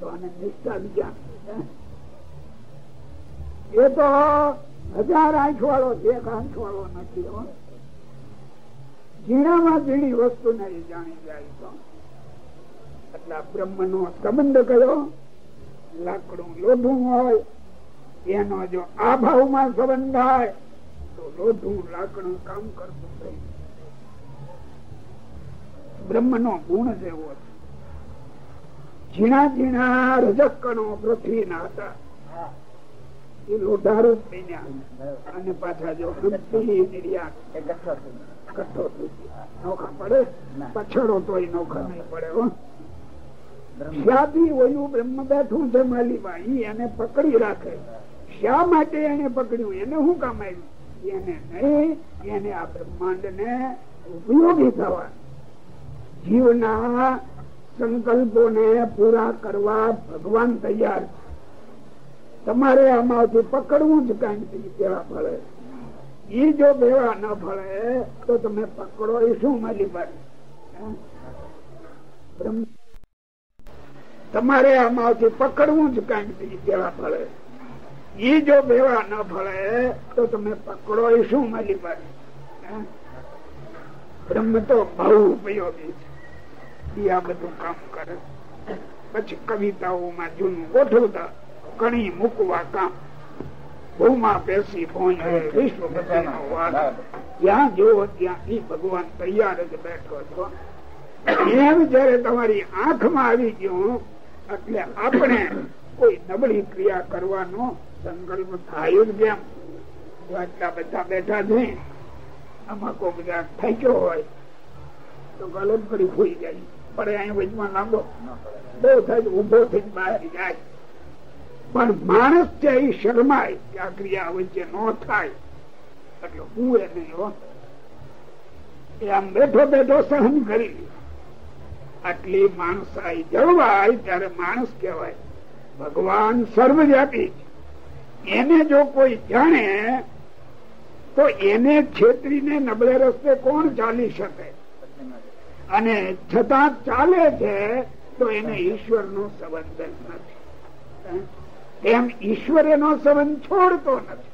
તો આને નિષ્ઠા વિચાર. એ તો હજાર આંખ વાળો એક આંખ વાળો નથી ઝીણામાં ઝીણી વસ્તુ ને જાણી જાય તો. એટલે બ્રહ્મ નો સંબંધ કયો? લાકડું લોઢું હોય, એનો જો આ ભાવમાં સંબંધ થાય, તો લોઢું લાકડું કામ કરતું થઈ બ્રહ્મ નો ગુણ જેવો છે. ઝીણા ઝીણા રજક કણો પૃથ્વી ના હતા. એ લોઢારૂપ બન્યા અને પાછા જો કઠો નોખા પડે? પછડો તો નોખા નહીં પડે શ્યાથી ઓયું બ્રહ્મ બેઠું છે માલીમાં. ઈ એને પકડી રાખે. શા માટે એને પકડ્યું? એને શું કામ આવ્યું? એને નહીં એને આ બ્રહ્માંડ ને ઉપયોગી થવા. જીવના સંકલ્પો ને પૂરા કરવા ભગવાન તૈયાર તમારે આમાંથી પકડવું જ કઈ કેવા ફળે ઈ જો ભેવા ન ફળે તો તમે પકડો એ શું મળી પડે તમારે આમાંથી પકડવું જ કઈ કેવા ફળે ઈ જો ભેવા ન ફળે તો તમે પકડો એ શું મળી પડે બ્રહ્મ તો બહુ ઉપયોગી છે. એ આ બધું કામ કરે. પછી કવિતાઓમાં જૂનું ગોઠવતા કણી મૂકવા કામ. બહુમાં પેસી વિશ્વ જ્યાં જોવો ત્યાં ઈ ભગવાન તૈયાર જ બેઠો છો. એમ જયારે તમારી આંખમાં આવી ગયો એટલે આપણે કોઈ નબળી ક્રિયા કરવાનો સંકલ્પ થાય જ કેમ? આટલા બધા બેઠા છે. આમાં કોઈ બધા થાક્યો હોય તો ગલત કરી ફૂઈ જાય. પડે અહીં વચમાં લાંબો. બહુ થાય ઊભો થઈ બહાર જાય. પણ માણસ એ શરમાય કે આ ક્રિયા વચ્ચે ન થાય. એટલે હું એને એ આમ બેઠો બેઠો સહન કરી આટલી માણસ જળવાય ત્યારે માણસ કહેવાય, ભગવાન સર્વવ્યાપી એને જો કોઈ જાણે, તો એને છેતરીને નબળે રસ્તે કોણ ચાલી શકે? અને છતાં ચાલે છે, તો એને ઈશ્વર નો સંબંધ નથી. એમ ઈશ્વર એનો સંબંધ છોડતો નથી.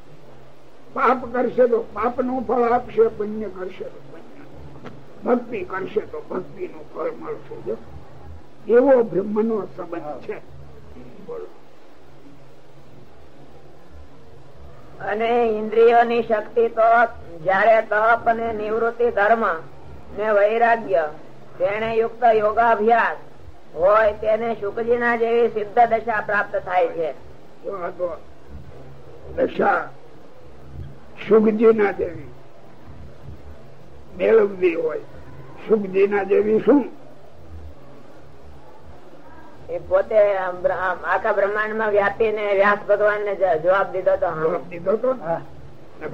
પાપ કરશે તો પાપનું ફળ આપશે, પુણ્ય કરશે તો ભક્તિ કરશે તો ભક્તિ નું ફળ મળશે. એવો બ્રહ્મ નો સંબંધ છે. અને ઇન્દ્રિયોની શક્તિ તો જયારે તપ અને નિવૃત્તિ ધર્મ ને વૈરાગ્ય, તેને યુક્ત યોગાભ્યાસ હોય, તેને શુકજી જેવી સિદ્ધ દશા પ્રાપ્ત થાય છે. દશા સુખજી ના જેવી મેળવવી હોય. સુખજી ના જેવી શું? એ પોતે આખા બ્રહ્માંડમાં વ્યાપી ને વ્યાસ ભગવાન ને જવાબ દીધો તો જવાબ દીધો તો?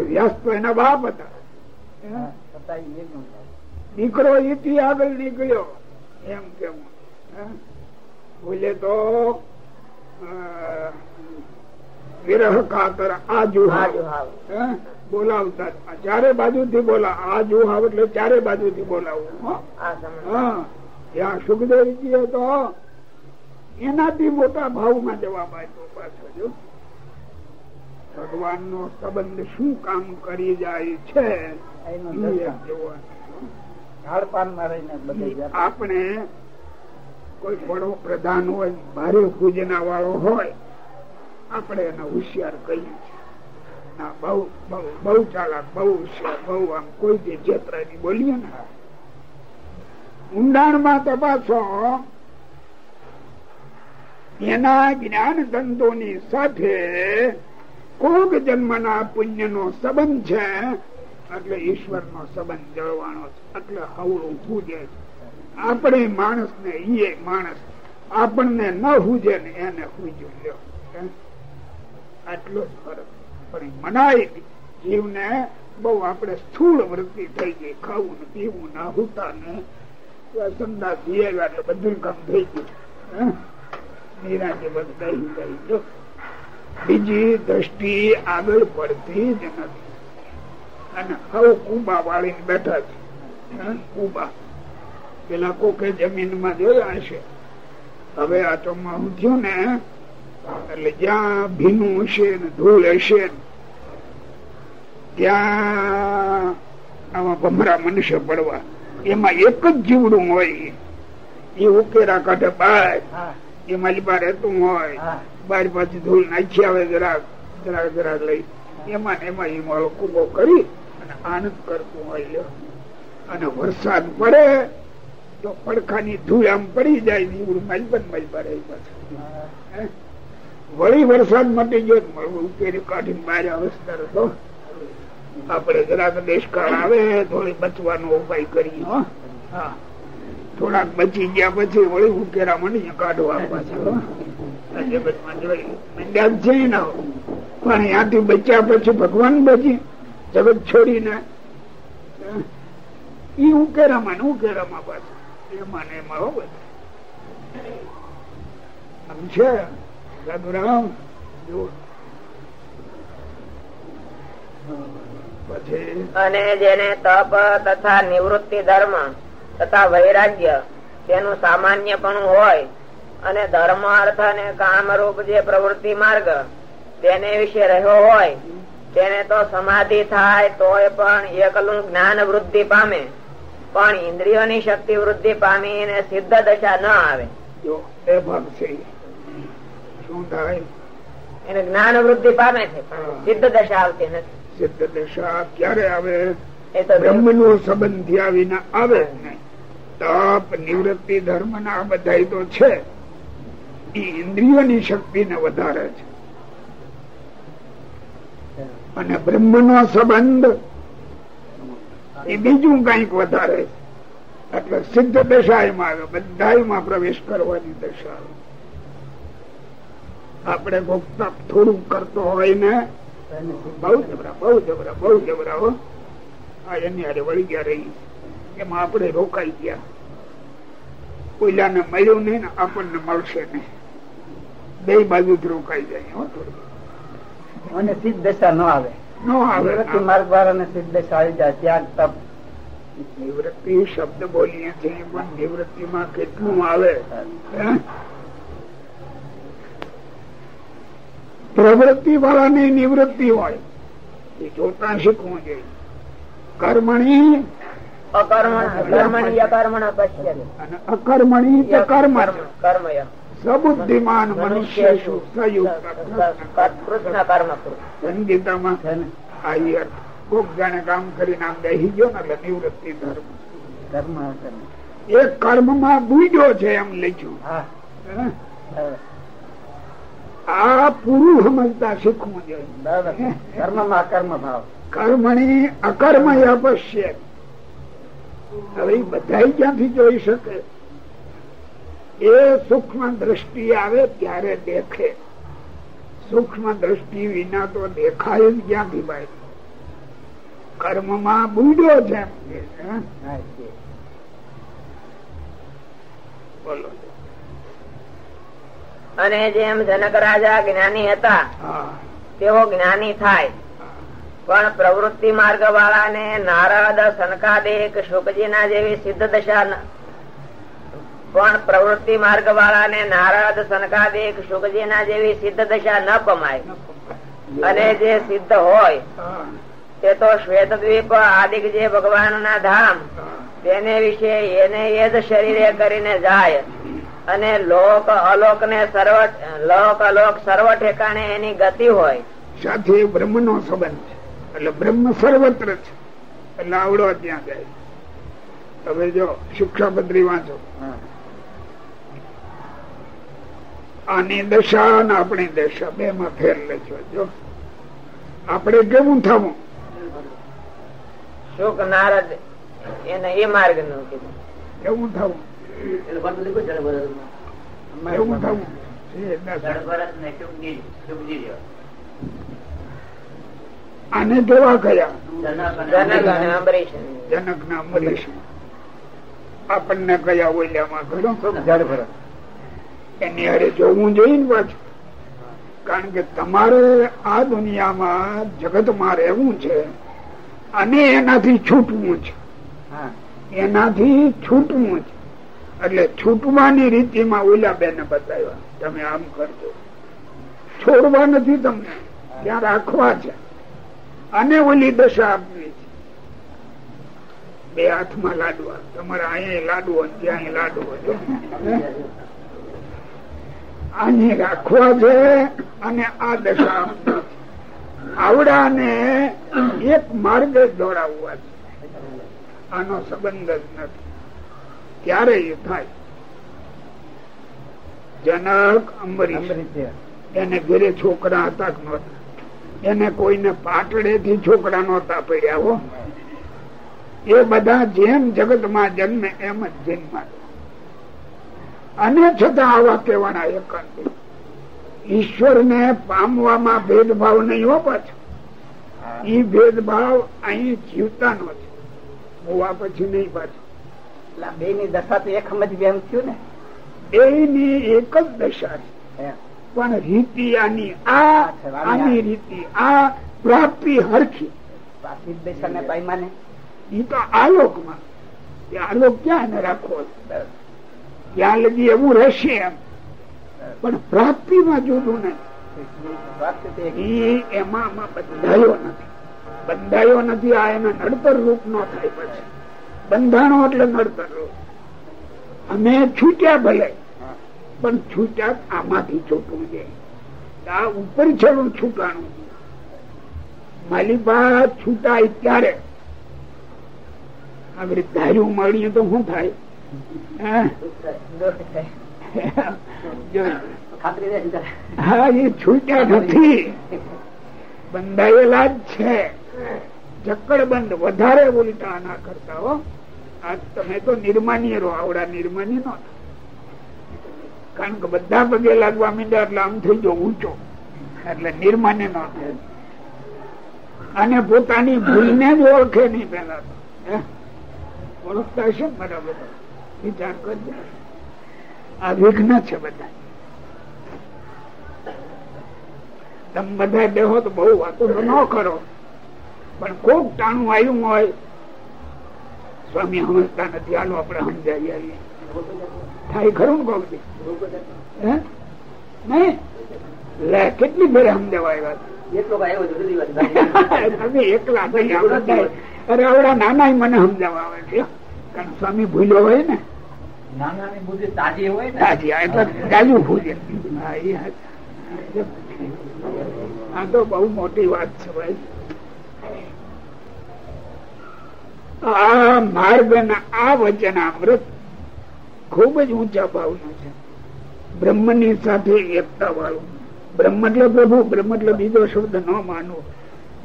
વ્યાસ તો એના બાપ હતા. દીકરો એથી આગળ નીકળ્યો. એમ કેવું ભૂલે તો વિરહ કાતર આજુ બોલાવતા ચારે બાજુ થી બોલા આ જુહાવ એટલે ચારે બાજુ થી બોલાવવું હા. સુખદેવજી તો એનાથી મોટા ભાવમાં જવાબ આપ્યો પાછો જો. ભગવાન નો સંબંધ શું કામ કરી જાય છે? આપણે કોઈ બડો પ્રધાન હોય ભારે પૂજના વાળો હોય આપણે એને હોશિયાર કહીએ છીએ. બહુ બહુ ચાલાક, બહુ હોશિયાર, બહુ આમ કોઈ જે ચેતરાની બોલીએ ને ઊંડાણમાં તપાસો. એના જ્ઞાન તંતુની સાથે કોક જન્મના પુણ્ય નો સંબંધ છે, એટલે ઈશ્વર નો સંબંધ જળવાનો છે, એટલે હવળું પૂજે આપણે માણસ ને ઈએ માણસ, આપણને ન હુજે ને એને હુજ્યું લ્યો. આટલો ફરક. પણ મનાય જીવને બહુ આપણે સ્થૂળ વૃત્તિ થઈ ગઈ. ખાવું ને પીવું ને હુતા ને સંદાસ એટલે બધું કામ થઈ ગયું. બીજી દ્રષ્ટિ આગળ પડતી જ નથી. અને હવે કુબા વાળી બેઠા છે. કુબા. પેલા કોકે જમીનમાં જોયા હશે. હવે આ ચોમાસું થયું ને એટલે જ્યાં ભીનું હશે ને ધૂળ હશે ત્યાં આમાં ભમરા મનુષ્ય પડવા. એમાં એક જ જીવડું હોય. એ ઉકેરા કાઢે બાર. એ માલિપા રહેતું હોય. બાર પાછી ધૂળ નાખી આવે જરાક જરાક જરાક લઈ. એમાં એમાં એ મારો કુબો કરી અને આનંદ કરતું હોય અને વરસાદ પડે તો પડખાની ધૂળ આમ પડી જાય જીવડું મારી માલિપા રહી પાછું. વળી વરસાદ માટે ગયો ઉકેરી કાઢીને બહાર અવસ્થા હતો આપડે જરાક દેશકાળ આવે, થોડી બચવાનો ઉપાય કરી થોડાક બચી ગયા પછી વળી ઉકેરા મળી કાઢવા પાછા જગતમાં છે પણ ત્યાંથી બચ્યા પછી ભગવાન બચી, જગત છોડીને. ઈ ઉકેરામાં ને ઉકેરામાં પાછા. એમાં ને એમાં હોય આમ છે. સાધુરામ જુઓ અને જેને તપ તથા નિવૃત્તિ ધર્મ તથા વૈરાગ્ય તેનું સામાન્ય પણ હોય અને ધર્મ અર્થ અને કામરૂપ જે પ્રવૃત્તિ માર્ગ તેને વિશે રહ્યો હોય તેને તો સમાધિ થાય તોય પણ એકલું જ્ઞાન વૃદ્ધિ પામે. પણ ઇન્દ્રિયોની શક્તિ વૃદ્ધિ પામીને સિદ્ધ દશા ન આવે. એને જ્ઞાન વૃદ્ધિ પામે છે સિદ્ધ દશા આવતી નથી. સિદ્ધ દશા ક્યારે આવે? બ્રહ્મ નો સંબંધ થયા વિના આવે નહીં. તપ નિવૃત્તિ ધર્મ ના બધા તો છે. એ ઇન્દ્રિયોની શક્તિ ને વધારે છે. અને બ્રહ્મ નો સંબંધ એ બીજું કંઈક વધારે એટલે સિદ્ધ દશા એમાં આવે બધા પ્રવેશ કરવાની દશા આવે. આપણે કોક તપ થોડું કરતો હોય ને બહુ જબરા બહુ જબરા બહુ જબરા હો. એની હારે વળી ગયા રહી. એમાં આપણે રોકાઈ ગયા. કોઈલાને મળ્યું નહીં ને આપણને મળશે નહીં. બે બાજુ જ રોકાઈ જાય અને સિદ્ધ દશા ન આવે. ન આવે માર્ગ દ્વારા સિદ્ધ દશા આવી જાય ત્યાગ તપ. નિવૃત્તિ શબ્દ બોલીએ છીએ પણ નિવૃત્તિ માં કેટલું આવે પ્રવૃત્તિ વાળાની નિવૃત્તિ હોય એ જોતા શીખવું જોઈએ. કર્મણી અકર્મણી કર્મ. સબુદ્ધિમાન મનુષ્ય સંગીતામાં કોક જાણે કામ કરીને આમ બેસી ગયો ને એટલે નિવૃત્તિ ધર્મ કર્મ એક કર્મમાં બુજ્યો છે એમ લખ્યું. આ પૂરું સમજતા શીખવું જોઈએ. કર્મ અકર્મ ભાવ. કર્મણી અકર્મ અપશ્ય હવે બધા ક્યાંથી જોઈ શકે? એ સૂક્ષ્મ દ્રષ્ટિ આવે ત્યારે દેખે. સૂક્ષ્મ દ્રષ્ટિ વિના તો દેખાય જ ક્યાંથી ભાઈ? કર્મમાં બુડ્યો છે. બોલો. અને જેમ જનક રાજા જ્ઞાની હતા તેઓ જ્ઞાની થાય. પણ પ્રવૃત્તિ માર્ગ વાળા ને નારદ સનકાદિક શુકજી ના જેવી સિદ્ધ દશા પણ પ્રવૃત્તિ માર્ગ વાળા ને નારદ સનકાદિક શુકજી ના જેવી સિદ્ધ દશા ન પમાય. અને જે સિદ્ધ હોય તે તો શ્વેત દ્વીપ આદિક જે ભગવાન ના ધામ તેને વિશે એને એ જ શરીરે કરીને જાય. અને લોક અલોક ને સર્વ લોક અલોક સર્વ ઠેકાણે એની ગતિ હોય. સાથે બ્રહ્મ નો સંબંધ એટલે બ્રહ્મ સર્વત્ર છે. એટલે આવડો ત્યાં જાય. તમે જો શિક્ષાપત્રી વાંચો. આની દશા અને આપણી દશા બે માં ફેર લેજો. જો આપણે કેવું થવું? સુખ નારદ એને એ માર્ગનું કીધું. કેવું થવું? કેવું થવું એ દશા. આને કેવા કયા જનક અને અંબરીશ જનક ના અમરીશ આપણને કયા ઓલિયામાં ખરો એની હારે જોવું જોઈએ ને પાછું. કારણ કે તમારે આ દુનિયામાં જગતમાં રહેવું છે અને એનાથી છૂટવું છે. એનાથી છૂટવું છે. એટલે છૂટવાની રીતિમાં ઓલા બેને બતાવ્યા. તમે આમ કરજો. છોડવા નથી તમને. ત્યાં રાખવા છે. અને ઓલી દશા આપવી છે. બે હાથમાં લાડવા. તમારે અહીંયા લાડવો ત્યાં લાડવો અહીં રાખવા છે અને આ દશા આપવી છે. આવડાને એક માર્ગે દોડાવવા છે. આનો સંબંધ જ નથી. ક્યારે એ થાય. જનક અંબરીશ. એને ઘરે છોકરા હતા કે નહોતા. એને કોઈને પાટડે થી છોકરા નહોતા પડ્યા હો. એ બધા જેમ જગતમાં જન્મે એમ જ જન્મા અને છતાં આવા કહેવાના એકાંત. ઈશ્વર ને પામવામાં ભેદભાવ નહીં હો પાછો. ઈ ભેદભાવ અહીં જીવતા નો છે. હોવા પછી નહીં પાછો. બે ની દશા તો એક સમજવી એમ થયું ને. એની એક જ દશા છે. પણ રીતિ આની આ આની રીતિ આ પ્રાપ્તિ હરખી. પ્રાથમિક દશા ને પાયમાને ઈ તો આલોકમાં. એ આલોક ક્યાં રાખવો? ત્યાં લગી એવું રહેશે એમ. પણ જુદું પ્રાપ્તિ તો એક ઈ એમાં બંધાયો નથી. બંધાયો નથી આ એના નડતર રૂપ નો થાય પછી. બંધાણો એટલે નડતરો અમે છૂટ્યા ભલે પણ છૂટ્યા આમાંથી છૂટવું છે. આ ઉપર છેડું છૂટાણું. માલિબા છૂટાય ત્યારે આપડે ધાર્યું મળીએ તો શું થાય? હે? એ છૂટ્યા નથી. બંધાયેલા જ છે. જકડબંધ વધારે ઉલટા ના કરતા હો. આ તમે તો નિર્માની રહો. આવડા નિર્માની નો કારણ કે બધા પગે લાગવા માંડ્યા એટલે આમ થઈ ગયો ઊંચો. એટલે નિર્માન્ય નો અને પોતાની ભૂલને જ ઓળખે નહીં પેલા તો? ઓળખતા હશે બરાબર વિચાર કરજો. આ વિઘ્ન છે બધા. તમે બધા બેહો તો બહુ વાતો તો ન કરો. પણ કોક ટાણું આવ્યું હોય સ્વામી સમજતા નથી હાલો આપણે સમજાવી આવીએ. થાય ખરું કોક? નહીં? લે કેટલી આવ્યા તમે એકલા આવડા થાય. અરે આવડા નાના મને સમજાવવા આવે છે કારણ સ્વામી ભૂલ્યો હોય ને. નાના ની બુદ્ધિ તાજી હોય ને. તાજી એટલે તાજું ભૂલે. હા, એ આ તો બહુ મોટી વાત છે ભાઈ. આ માર્ગ આ વચન અમૃત ખૂબ જ ઊંચા ભાવનું છે. બ્રહ્મ સાથે એકતા વાળું. બ્રહ્મ એટલે પ્રભુ બ્રહ્મ એટલે બીજો શબ્દ ન માનવો.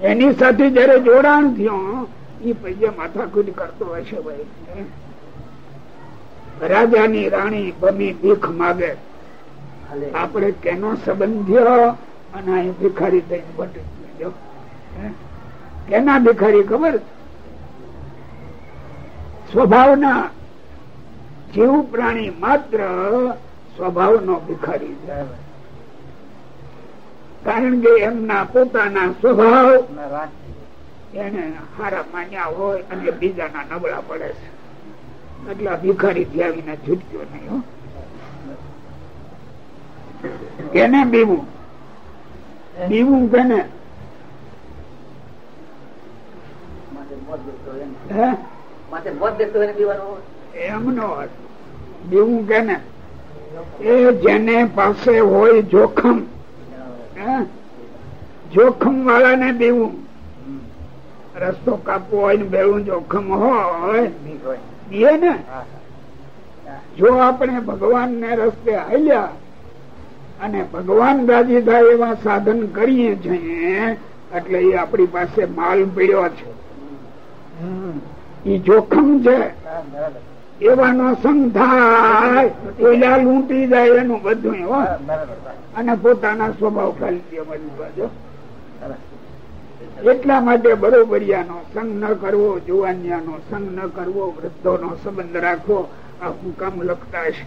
એની સાથે જયારે જોડાણ થયો એ પૈયા માથાકૂટ કરતો હશે ભાઈ. રાજાની રાણી બમી ભીખ માગે. આપણે કેનો સંબંધ થયો? અને અહીં ભિખારી થઈને ભટકી ગયો? કેના ભિખારી ખબર? છે? સ્વભાવના. જેવું પ્રાણી માત્ર સ્વભાવનો ભિખારી છે કારણ કે એમના પોતાના સ્વભાવ એને હારા માન્યા હોય અને બીજાના નબળા પડે છે. એટલે ભિખારી થયા વિના છૂટક્યો નહીં. કેને બીવું? બીવું કેને? માથે મોત પીવાનું એમનો અર્થ. બીવું કેને એ જેને પાસે હોય જોખમ હે? જોખમ વાળાને બીવું. રસ્તો કાપવો હોય ને બેવું જોખમ હોય બીએ ને? જો આપણે ભગવાન ને રસ્તે હાલ્યા અને ભગવાન રાજી થાય એવા સાધન કરીએ છીએ એટલે એ આપણી પાસે માલ પીડ્યો છે. એ જોખમ છે. એવાનો સંગ થાય પેલા લૂંટી જાય એનું બધું અને પોતાના સ્વભાવ ખાલી એટલા માટે બરોબરિયાનો સંગ ન કરવો, જુવાનિયાનો સંગ ન કરવો વૃદ્ધો નો સંબંધ રાખવો આ હું કામ લખતા છે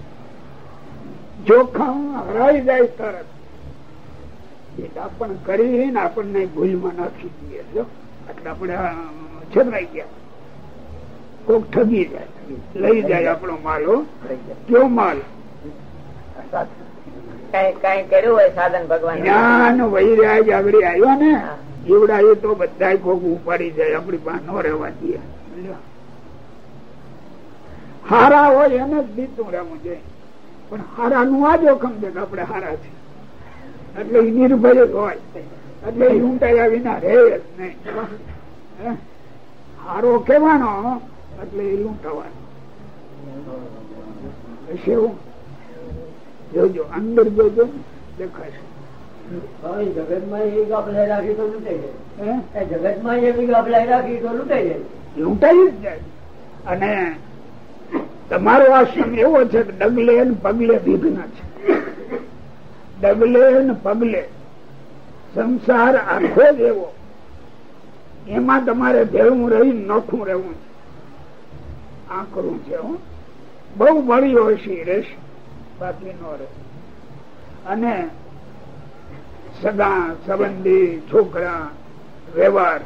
જોખમ હરાઈ જાય તરત. પણ કરીને આપણને ભૂલમાં નાખી દઈએ, જો. એટલે આપણે છેતરાઈ ગયા. કોક ઠગી જાય. લઈ જાય આપણો માલો કયો માલ? કઈ કઈ કર્યું હોય સાધન ભગવાન જ્ઞાન આગળ આવ્યો ને એવડા એ તો બધા કોક ઉપાડી જાય આપડી પાસે નો રહેવા દે. હારા હોય એને જ દીતું રહેવું જોઈએ. પણ હારા નું આ જોખમ છે કે આપડે હારા છે એટલે નિર્ભય જ હોય. એટલે ઊંટાયા વિના રહે જ નહીં. હારો કેવાનો એટલે એ લૂંટાવાનો શું જોજો અંદર જોજો દેખાશે. જગતમાં એવી ગાફલાઈ રાખી તો લૂંટાઈ જાય. જગતમાં એવી ગાફલાઈ રાખી તો લૂંટાઈ જાય. લૂંટાઈ જ જાય. અને તમારો આશ્રમ એવો છે કે ડગલે ને પગલે વિઘ્ન છે. ડગલે ને પગલે સંસાર આખો જ એવો. એમાં તમારે ભેળું રહી નોખું રહેવું છે. આકરું છે હું. બહુ મળ્યો હશે રેશ બાકી નો રહે. અને સગા સંબંધી છોકરા વ્યવહાર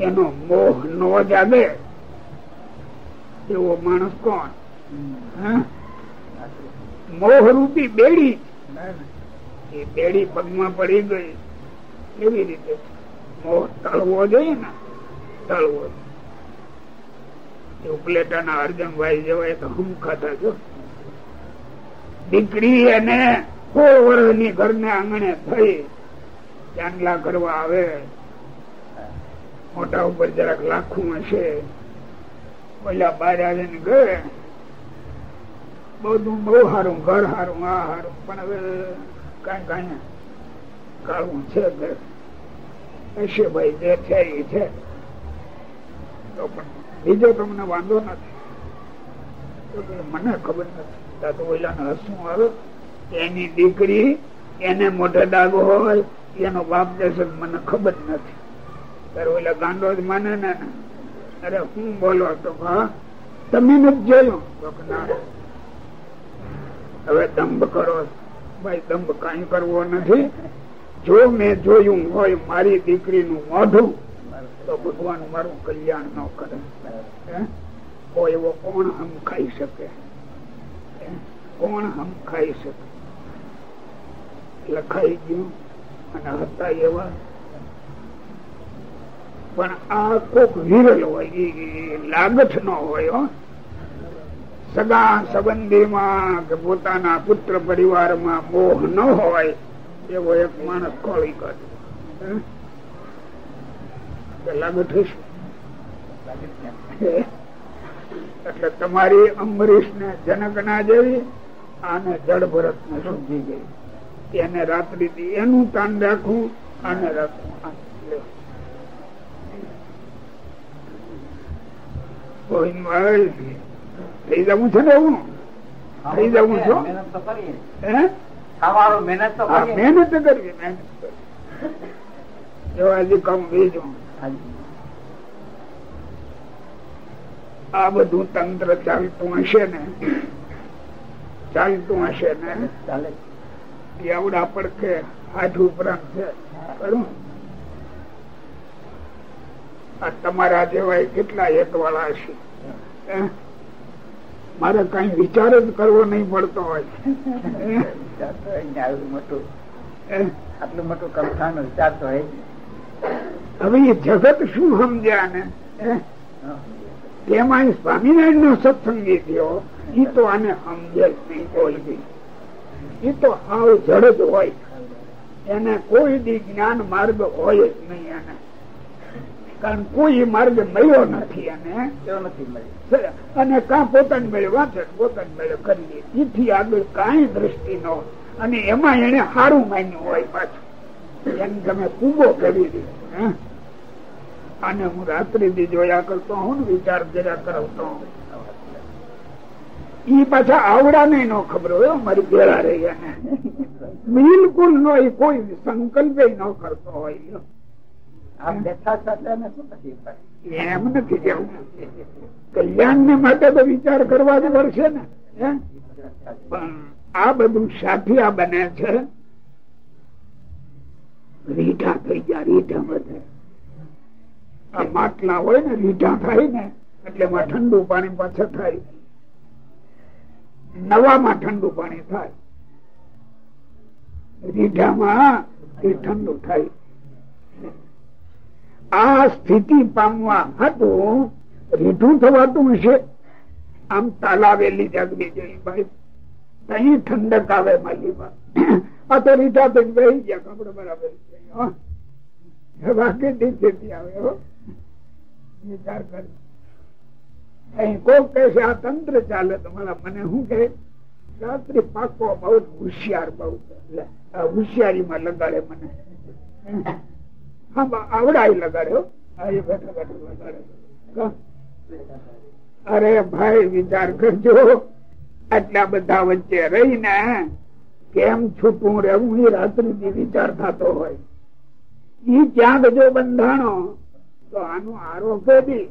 એનો મોહ નો જાગે. એવો માણસ કોણ? મોહરૂપી બેડી. એ બેડી પગમાં પડી ગઈ. એવી રીતે મોહ તળવો જોઈએ ને? તળવો ઉપલેટાના અર્જનભાઈ જેવા તો હું ખાતા જો દીકરી અને વર્ષની ઘરને આંગણે થઈ ચાંદલા કરવા આવે. મોટા ઉપર જરાક લાખું હશે. પેલા બાર આવીને ગયે બધું બહુ સારું, ઘર સારું, આ સારું, પણ હવે કઈ કઈ કાળું છે ઘર. હશે ભાઈ, જે છે એ છે. તો પણ બીજો તમને વાંધો નથી. મને ખબર નથી. તો ઓલા હસવું આવે. એની દીકરી, એને મોટો દાગો હોય, એનો બાપ દેશે મને ખબર નથી. ગાંડો માને ને અરે હું બોલો તો હવે દંભ કરો. ભાઈ, દંભ કઈ કરવો નથી. જો મેં જોયું હોય મારી દીકરીનું મોઢું તો ભગવાન મારું કલ્યાણ ન કરે. કોઈ એવો કોણ હમ ખાઈ શકે? કોણ હમ ખાઈ શકે? લખાઈ ગયું અને હતા એવા. પણ આ કોક વિરલ હોય લાગઠ નો હોય સગા સંબંધીમાં કે પોતાના પુત્ર પરિવારમાં મોહ ન હોય, એવો એક માણસ ખોળી કાઢે લાગઠ એટલે તમારી અમરીશ ને જનક ના જેવી અને જળ ભરત ને સમજી ગઈ. એને રાત્રિ એનું તાન રાખવું અને થઈ જવું છે? ને એવું થઈ જવું છો? મહેનત તો કરીએ. મહેનત કરીએ. કરવી મહેનત જો હજી કામ બીજું આ બધું તંત્ર ચાલતું હશે ને? ચાલતું હશે ને? ચાલે. એવડા પડખે હાથ ઉપરાંત છે. ખરું? તમારા જેવા કેટલા એક વાળા હશે? મારે કઈ વિચાર જ કરવો નહીં પડતો હોય. આટલું મોટું. હે? આટલું મોટું કલખાન વિચાર તો હોય હવે એ જગત શું સમજ્યા ને? તેમાં સ્વામિનારાયણ નો સત્સંગી થયો. એ તો આને સમજે નહીં કોઈ દી એ તો આવ જડ જ હોય. એને કોઈ દી જ્ઞાન માર્ગ હોય જ નહીં એને. કારણ કોઈ માર્ગ મળ્યો નથી અને મળ્યો અને કાં પોતાની મેળે વાંચે પોતાની મેળે કરીએ. એથી આગળ કાંઈ દ્રષ્ટિ ન અને એમાં એને સારું માન્યું હોય પાછું. એને તમે કુંભો કરી દે. અને હું રાત્રિ દી જોયા કરતો હું ને વિચાર કર્યા કરાવતો હું ઈ પાછા આવડા ને નો ખબર હોય મારી ભેળા રહી બિલકુલ નો એ કોઈ સંકલ્પ ન કરતો હોય. એમ નથી કેવું. કલ્યાણ ને માટે તો વિચાર કરવા જ પડશે ને. પણ આ બધું સાથિયા બને છે. રીઢા થઈ ગયા રીઢા બધે. આ માટલા હોય ને રીઢા થાય ને એટલે એમાં ઠંડુ પાણી પાછળ થાય. નવામાં ઠંડુ પાણી થાય. ઠંડુ થાય. સ્થિતિ પામવા હતું રીઢું થવાતું હશે. આમ તાલાવેલી જાગવી જોઈએ ભાઈ. કઈ ઠંડક આવે માલીમાં આ તો રીઢા થઈ ગયા કપડે બરાબર છે, કોક કહે આ તંત્ર ચાલે તમારા મને શું કે રાત્રિ પાકો બહુ હોશિયાર બહુ. હોશિયારીમાં લગાડે મને. હા. આવડાય લગાડ્યો અરે ભાઈ, વિચાર કરજો. આટલા બધા વચ્ચે રહીને કેમ છૂટું રહેવું? એ રાત્રિ વિચાર થતો હોય. ઈ ક્યાંક જો બંધાણો તો આનો આરો બી?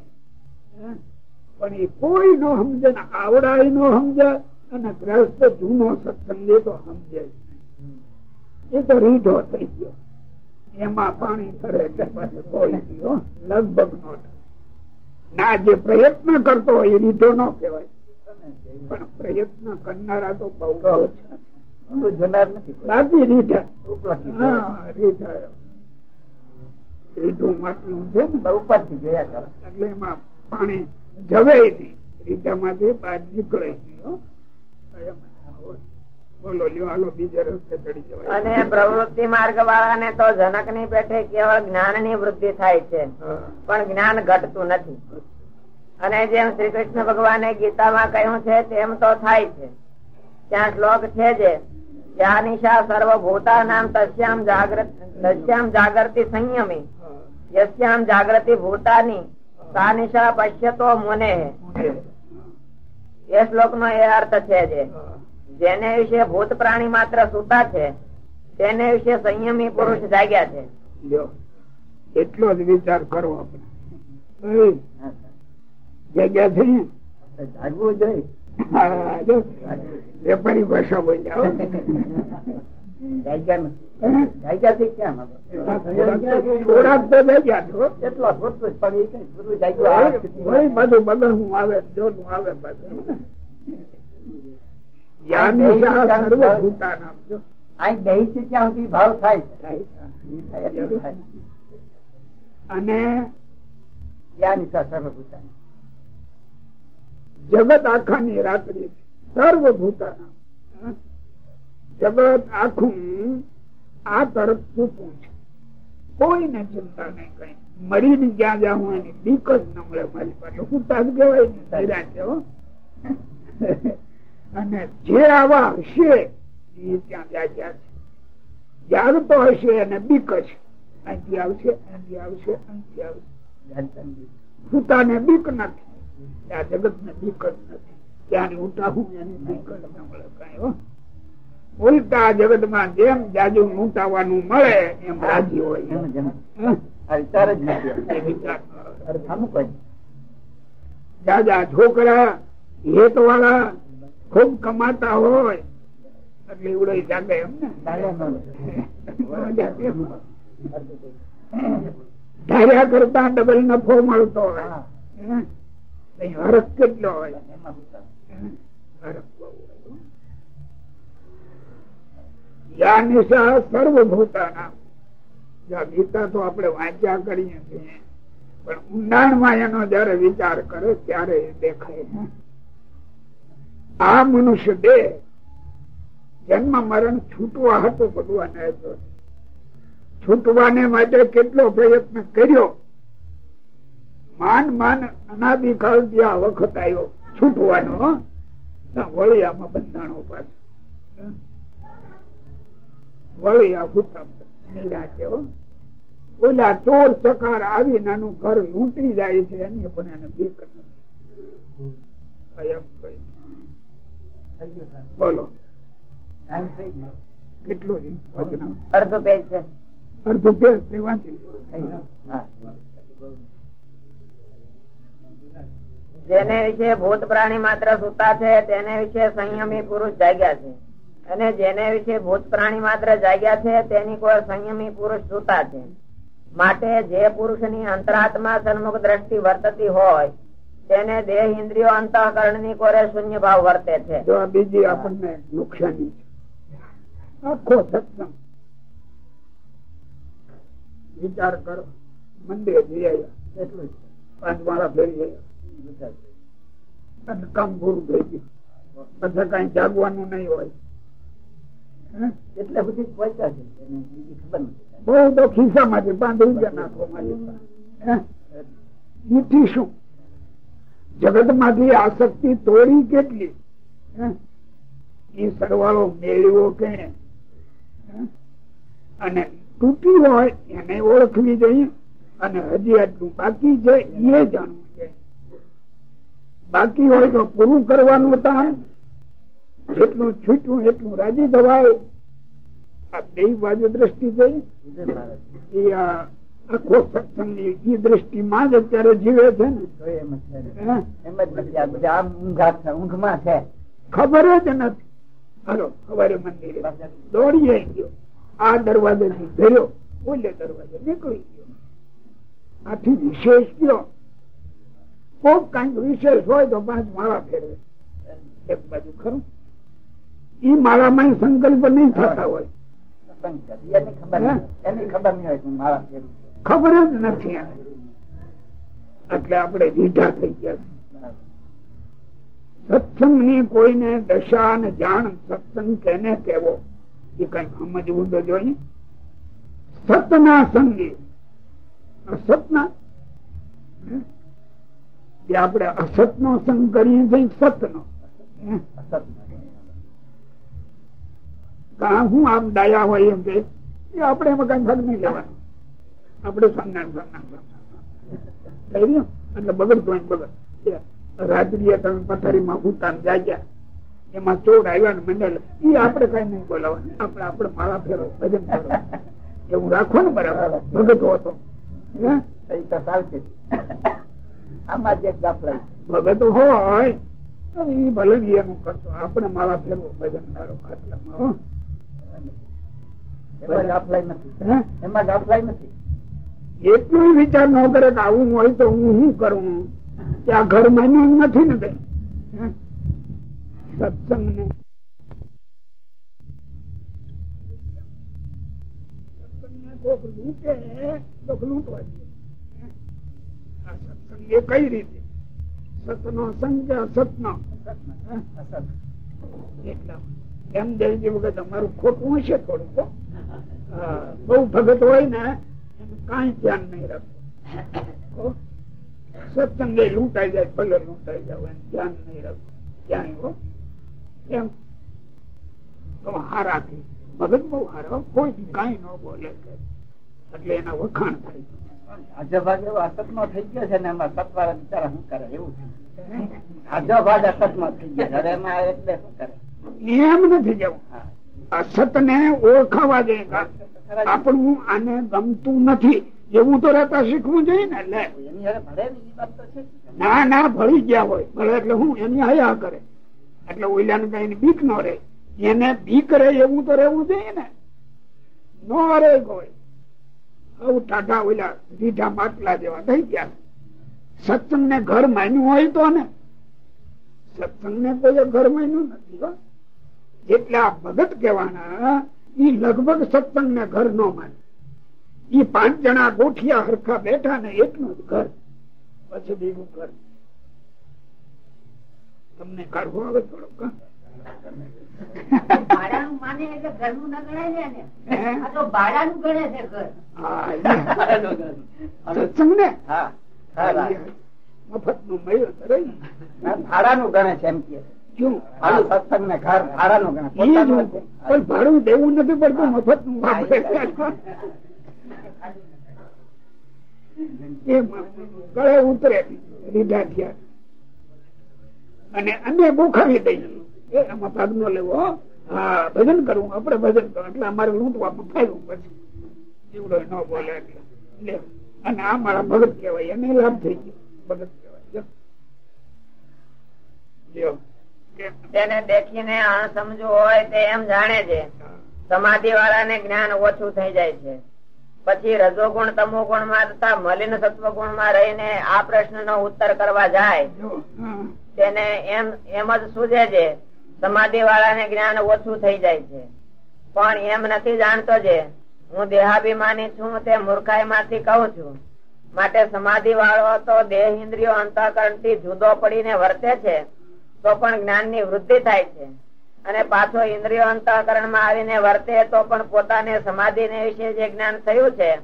પણ એ કોઈ નો સમજે ને આવડાય નો સમજે અને ગ્રસ્ત જૂનો સત્સંગી તો સમજે એ તો રીઢો થઈ ગયો. એમાં પાણી કોઈ ગયો લગભગ નો થાય. ના જે પ્રયત્ન કરતો હોય એ રીઢો ન કહેવાય. પણ પ્રયત્ન કરનારા તો બહુ છે. નથી. બાકી રીઢા. રીઢા. રીઢું માટલું છે ને ઉપરથી જોયા કરો એટલે એમાં પાણી જવે નહીં. રીઢામાંથી બહાર નીકળે નહીં હો. એમ. બોલો લ્યો હાલો બીજા રસ્તે ચડી જવાય. અને પ્રવૃત્તિ માર્ગ વાળાને તો જનકની પેઠે કેવળ જ્ઞાનની વૃદ્ધિ થાય છે. પણ જ્ઞાન ઘટતું નથી. અને જેમ શ્રી કૃષ્ણ ભગવાને ગીતામાં કહ્યું છે તેમ તો થાય છે. ત્યાં શ્લોક છે જે યા નિશા સર્વભૂતા નામ તસ્યામ જાગૃત તસ્યામ જાગૃતિ સંયમી યસ્યામ જાગૃતિ ભૂતાની સા નિશા પશ્યતો મુને એ શ્લોક નો એ અર્થ છે જે જેને વિશે ભૂત પ્રાણી માત્ર સુતા છે તેને વિશે સંયમી પુરુષ જાગ્યા છે. એટલો જ વિચાર કરો આપણે. જગ્યા થઈ જાગવું જોઈએ. વેપારી ભાષા બોલ્યા અને જગત આખા ની રાત્રિ છો. નિશા સર્વભૂતાની. જગત આખું આ તરફ છૂટું છે કોઈને ચિંતા નહીં કઈ મરીને જ્યાં જાઉં એની બીક જ ન મળે મારી પાસે. તાજ કહેવાય ને, ધૈર્યા છે અને જે આવા હશે, એ ત્યાં જાગ્યા છે. જાગતો હશે અને બીક જ. અહીંથી આવશે અહીંથી આવશે અહીંથી આવશે. પોતાને બીક નથી. આ જગત ને બીક જ નથી. એની કઈ હો. ઉલટા જગતમાં જેમ જાજુ ઉઠાવવાનું મળે એમ રાજી હોય. જ વિચાર નથી જાજા છોકરા હેત વાળા ખૂબ કમાતા હોય એટલે જાગે એમ ને. ધાર્યા કરતા ડબલ નફો મળતો હોય. હા. હે? અહીં હરખ કેટલો હોય એમાં હરખ બહુ હોય. યા નિશા ગીતા તો આપણે વાંચ્યા કરીએ છીએ. પણ ઊંડાણમાં એનો જયારે વિચાર કરે ત્યારે એ દેખાય આ મનુષ્ય દેહ જન્મ મરણ છૂટવા હતો ભગવાને છૂટવાને માટે કેટલો પ્રયત્ન કર્યો. માન માન અનાદિકાલ ત્યાં વખત આવ્યો છૂટવાનો વળી આમાં બંધાણો પાછું. વળી આ છે ઓલા ચોર ચકાર આવી નાનું ઘર લૂંટી જાય છે એની પણ એને બીક બોલો. કેટલું અડધો પેજ છે. અડધો પેજ વાંચી જેને વિશે ભૂત પ્રાણી માત્ર સુતા છે, તેને વિશે સંયમી પુરુષ જાગ્યા છે. અને જેને વિશે ભૂત પ્રાણી માત્ર જાગ્યા છે, તેની કોઈ સંયમી પુરુષ સુતા છે. માટે જે પુરુષની અંતરાત્મા સન્મુખ દ્રષ્ટિ વર્તતી હોય, તેને દેહ ઇન્દ્રિયો અંતઃકરણની કોરે શૂન્ય ભાવ વર્તે છે. જો બીજી આપણને નુકસાની છે. આખો સત્સંગ. વિચાર કરો. મંદિરે જઈ આવ્યા. એટલું પાંચ માળા ફેરી ગયા કામ પૂરું થઈ ગયું. પછી કઈ જાગવાનું નહીં હોય. એટલે બધી પહોંચ્યા છે. એને બીજી ખબર નથી. બહુ તો ખિસ્સા માંથી પાંચ રૂપિયા નાખો મારી શું? જગતમાંથી આસક્તિ તોડી કેટલી? એ સરવાળો મેળવ્યો કે અને તૂટી હોય એને ઓળખવી જોઈએ. અને હજી આટલું બાકી છે એ જાણવું છે બાકી હોય તો પૂરું કરવાનું કામ જેટલું છૂટું એટલું રાજી થવાય. આ બે બાજુ દ્રષ્ટિ છે. એ આખો સત્સંગની એ દ્રષ્ટિમાં જ અત્યારે જીવે છે ને. એમ જ નથી આ ઊંઘમાં છે. ખબર જ નથી. હલો સવારે મંદિરે દોડી ગયો. આ દરવાજે થી ઘર્યો ઓલે દરવાજે નીકળી ગયો. આથી વિશેષ ગયો. કોક કંઈક વિશેષ હોય તો પાંચ માળા ફેરવે. એક બાજુ ખરું. ઈ માળામાં સંકલ્પ નહીં થતા હોય. ખબર જ નથી એટલે આપણે રીઢા થઈ ગયા સત્સંગની કોઈને દશા ને જાણ સત્સંગ કેને કેવો એ કઈ સમજવું તો જોઈએ. સતના સંગી. અસતના એ આપણે અસત નો સંગ કરીએ છીએ સત નો હું આમ ડાયા હોય એમ કે આપણે એમાં કઈ ભાગ નહીં લેવાનો. આપણે સંજ્ઞાન સંજ્ઞાન એટલે બગડતો હોય બગડ રાત્રિએ તમે પથારીમાં ઉતાર જાગ્યા એમાં ચોર આવ્યા ને મંડળ, એ આપણે કઈ નહીં બોલાવવાનું. આપણે આપણે માળા ફેરો ભજન ફેરો એવું રાખો ને બરાબર. ભગતો હતો. આમાં જે ગાફલાઈ. તો હોય એ ભલે એનું કરતો. આપણે મારા ફેરવો ભજન મારો એમાં ગાફલાઈ નથી. એમાં ગાફલાઈ નથી. એટલું વિચાર ન કરે કે આવું હોય તો હું શું કરું? ત્યાં ઘર માન્યું નથી ને કઈ? સત્સંગ ને કોક લૂંટે તો લૂંટવા એ કઈ રીતે? સતનો સંગ, સતનો. એમ દેવજી વખત અમારું ખોટું હશે થોડુંક. બહુ ભગત હોય ને કઈ ધ્યાન નહીં રાખવું સત્સંગે લૂંટાઈ જાય, ભલે લૂંટાઈ જાવ એમ ધ્યાન નહીં રાખવું ક્યાંય, હો. એમ. તો હારા થી ભગત બહુ હારા કોઈ કાંઈ ન બોલે. એટલે એના વખાણ થાય. આજો ભાગ એવો અસત નો થઈ ગયો છે ને એમાં સતવાળા બિચારા શું કરે? એવું છે. આજો ભાગ અસતમાં થઈ ગયો હવે એમાં એટલે શું કરે? એમ નથી જવું. અસત ને ઓળખાવા જોઈએ આપણું આને ગમતું નથી. એવું તો રહેતા શીખવું જોઈએ ને એટલે. ના ના ભળી ગયા હોય. ભલે એટલે હું એની હયા કરે. એટલે ઓઈલાને કઈ બીક ન રહે. એને બીક રહે એવું તો રહેવું જોઈએ ને. નો રહે કોઈ. આવું ટાઢા ઓલા રીઢા માટલા જેવા થઈ ગયા. સત્સંગ ને ઘર માન્યું હોય તો ને? સત્સંગ ને કોઈ ઘર માન્યું નથી. જેટલા ભગત કહેવાના, ઈ લગભગ સત્સંગ ને ઘર નો માને. ઈ પાંચ જણા ગોઠિયા હરખા બેઠા ને એકનું જ ઘર. પછી બીજું ઘર. તમને કાઢવું આવે થોડોક? ભાડાનું માને એટલે ઘરનું ના ને તો ભાડાનું ગણે છે ઘર. સત્સંગ ને હા. મળ્યું ભાડાનું ગણે છે એમ કે. ભાડું દેવું નથી પડતું મફતનું ગળે ઉતરે લીધા થયા. અને અમે બોખાવી દઈએ. એ આમાં ભાગ નો લેવો હા. ભજન કરવું આપડે ભજન કરવું. એટલે અમારે લૂંટવા ફાયવું પછી જીવડો ન બોલે એટલે. લે. અને આ મારા ભગત કહેવાય એને લાભ થઈ ગયો. ભગત કહેવાય લ્યો. તેને દેખીને સમજવું હોય તે એમ જાણે છે. સમાધિ વાળાને જ્ઞાન ઓછું થઈ જાય છે. પછી રજોગુણ તમો ગુણમાં તથા મલિન સત્વ ગુણમાં રહીને આ પ્રશ્ન નો ઉત્તર કરવા જાય. તેને એમ એમ જ સૂજે છે. સમાધિ વાળાને જ્ઞાન ઓછું થઈ જાય છે. પણ એમ નથી જાણતો જે, હું દેહાભિમાની છું તે મૂર્ખાઈ માંથી કહું છું. માટે સમાધિ વાળો તો દેહ ઇન્દ્રિયો અંતઃકરણથી જુદો પડીને વર્તે છે, તો પણ જ્ઞાનની વૃદ્ધિ થાય છે. અને પાછો ઇન્દ્રિયો અંતઃકરણમાં આવીને વર્તે તો પણ પોતાને સમાધિ ને વિશે જે જ્ઞાન થયું છે,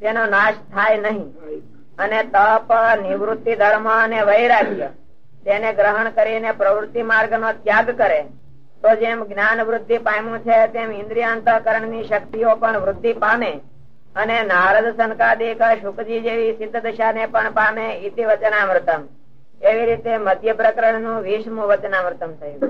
તેનો નાશ થાય નહીં. અને તપ, નિવૃત્તિ, ધર્મ અને વૈરાગ્ય તેને ગ્રહણ કરીને પ્રવૃત્તિ માર્ગ નો ત્યાગ કરે. તો જેમ જ્ઞાન વૃદ્ધિ પામ્યું છે, તેમ ઇન્દ્રિયાંતકરણની શક્તિઓ પણ વૃદ્ધિ પામે. અને નારદ સંકાદિક શુકજી જેવી સિદ્ધ દશા ને પણ પામે ઇતિ વચનામૃતમ. એવી રીતે મધ્ય પ્રકરણનું વીસમું વચનામૃતમ થયું.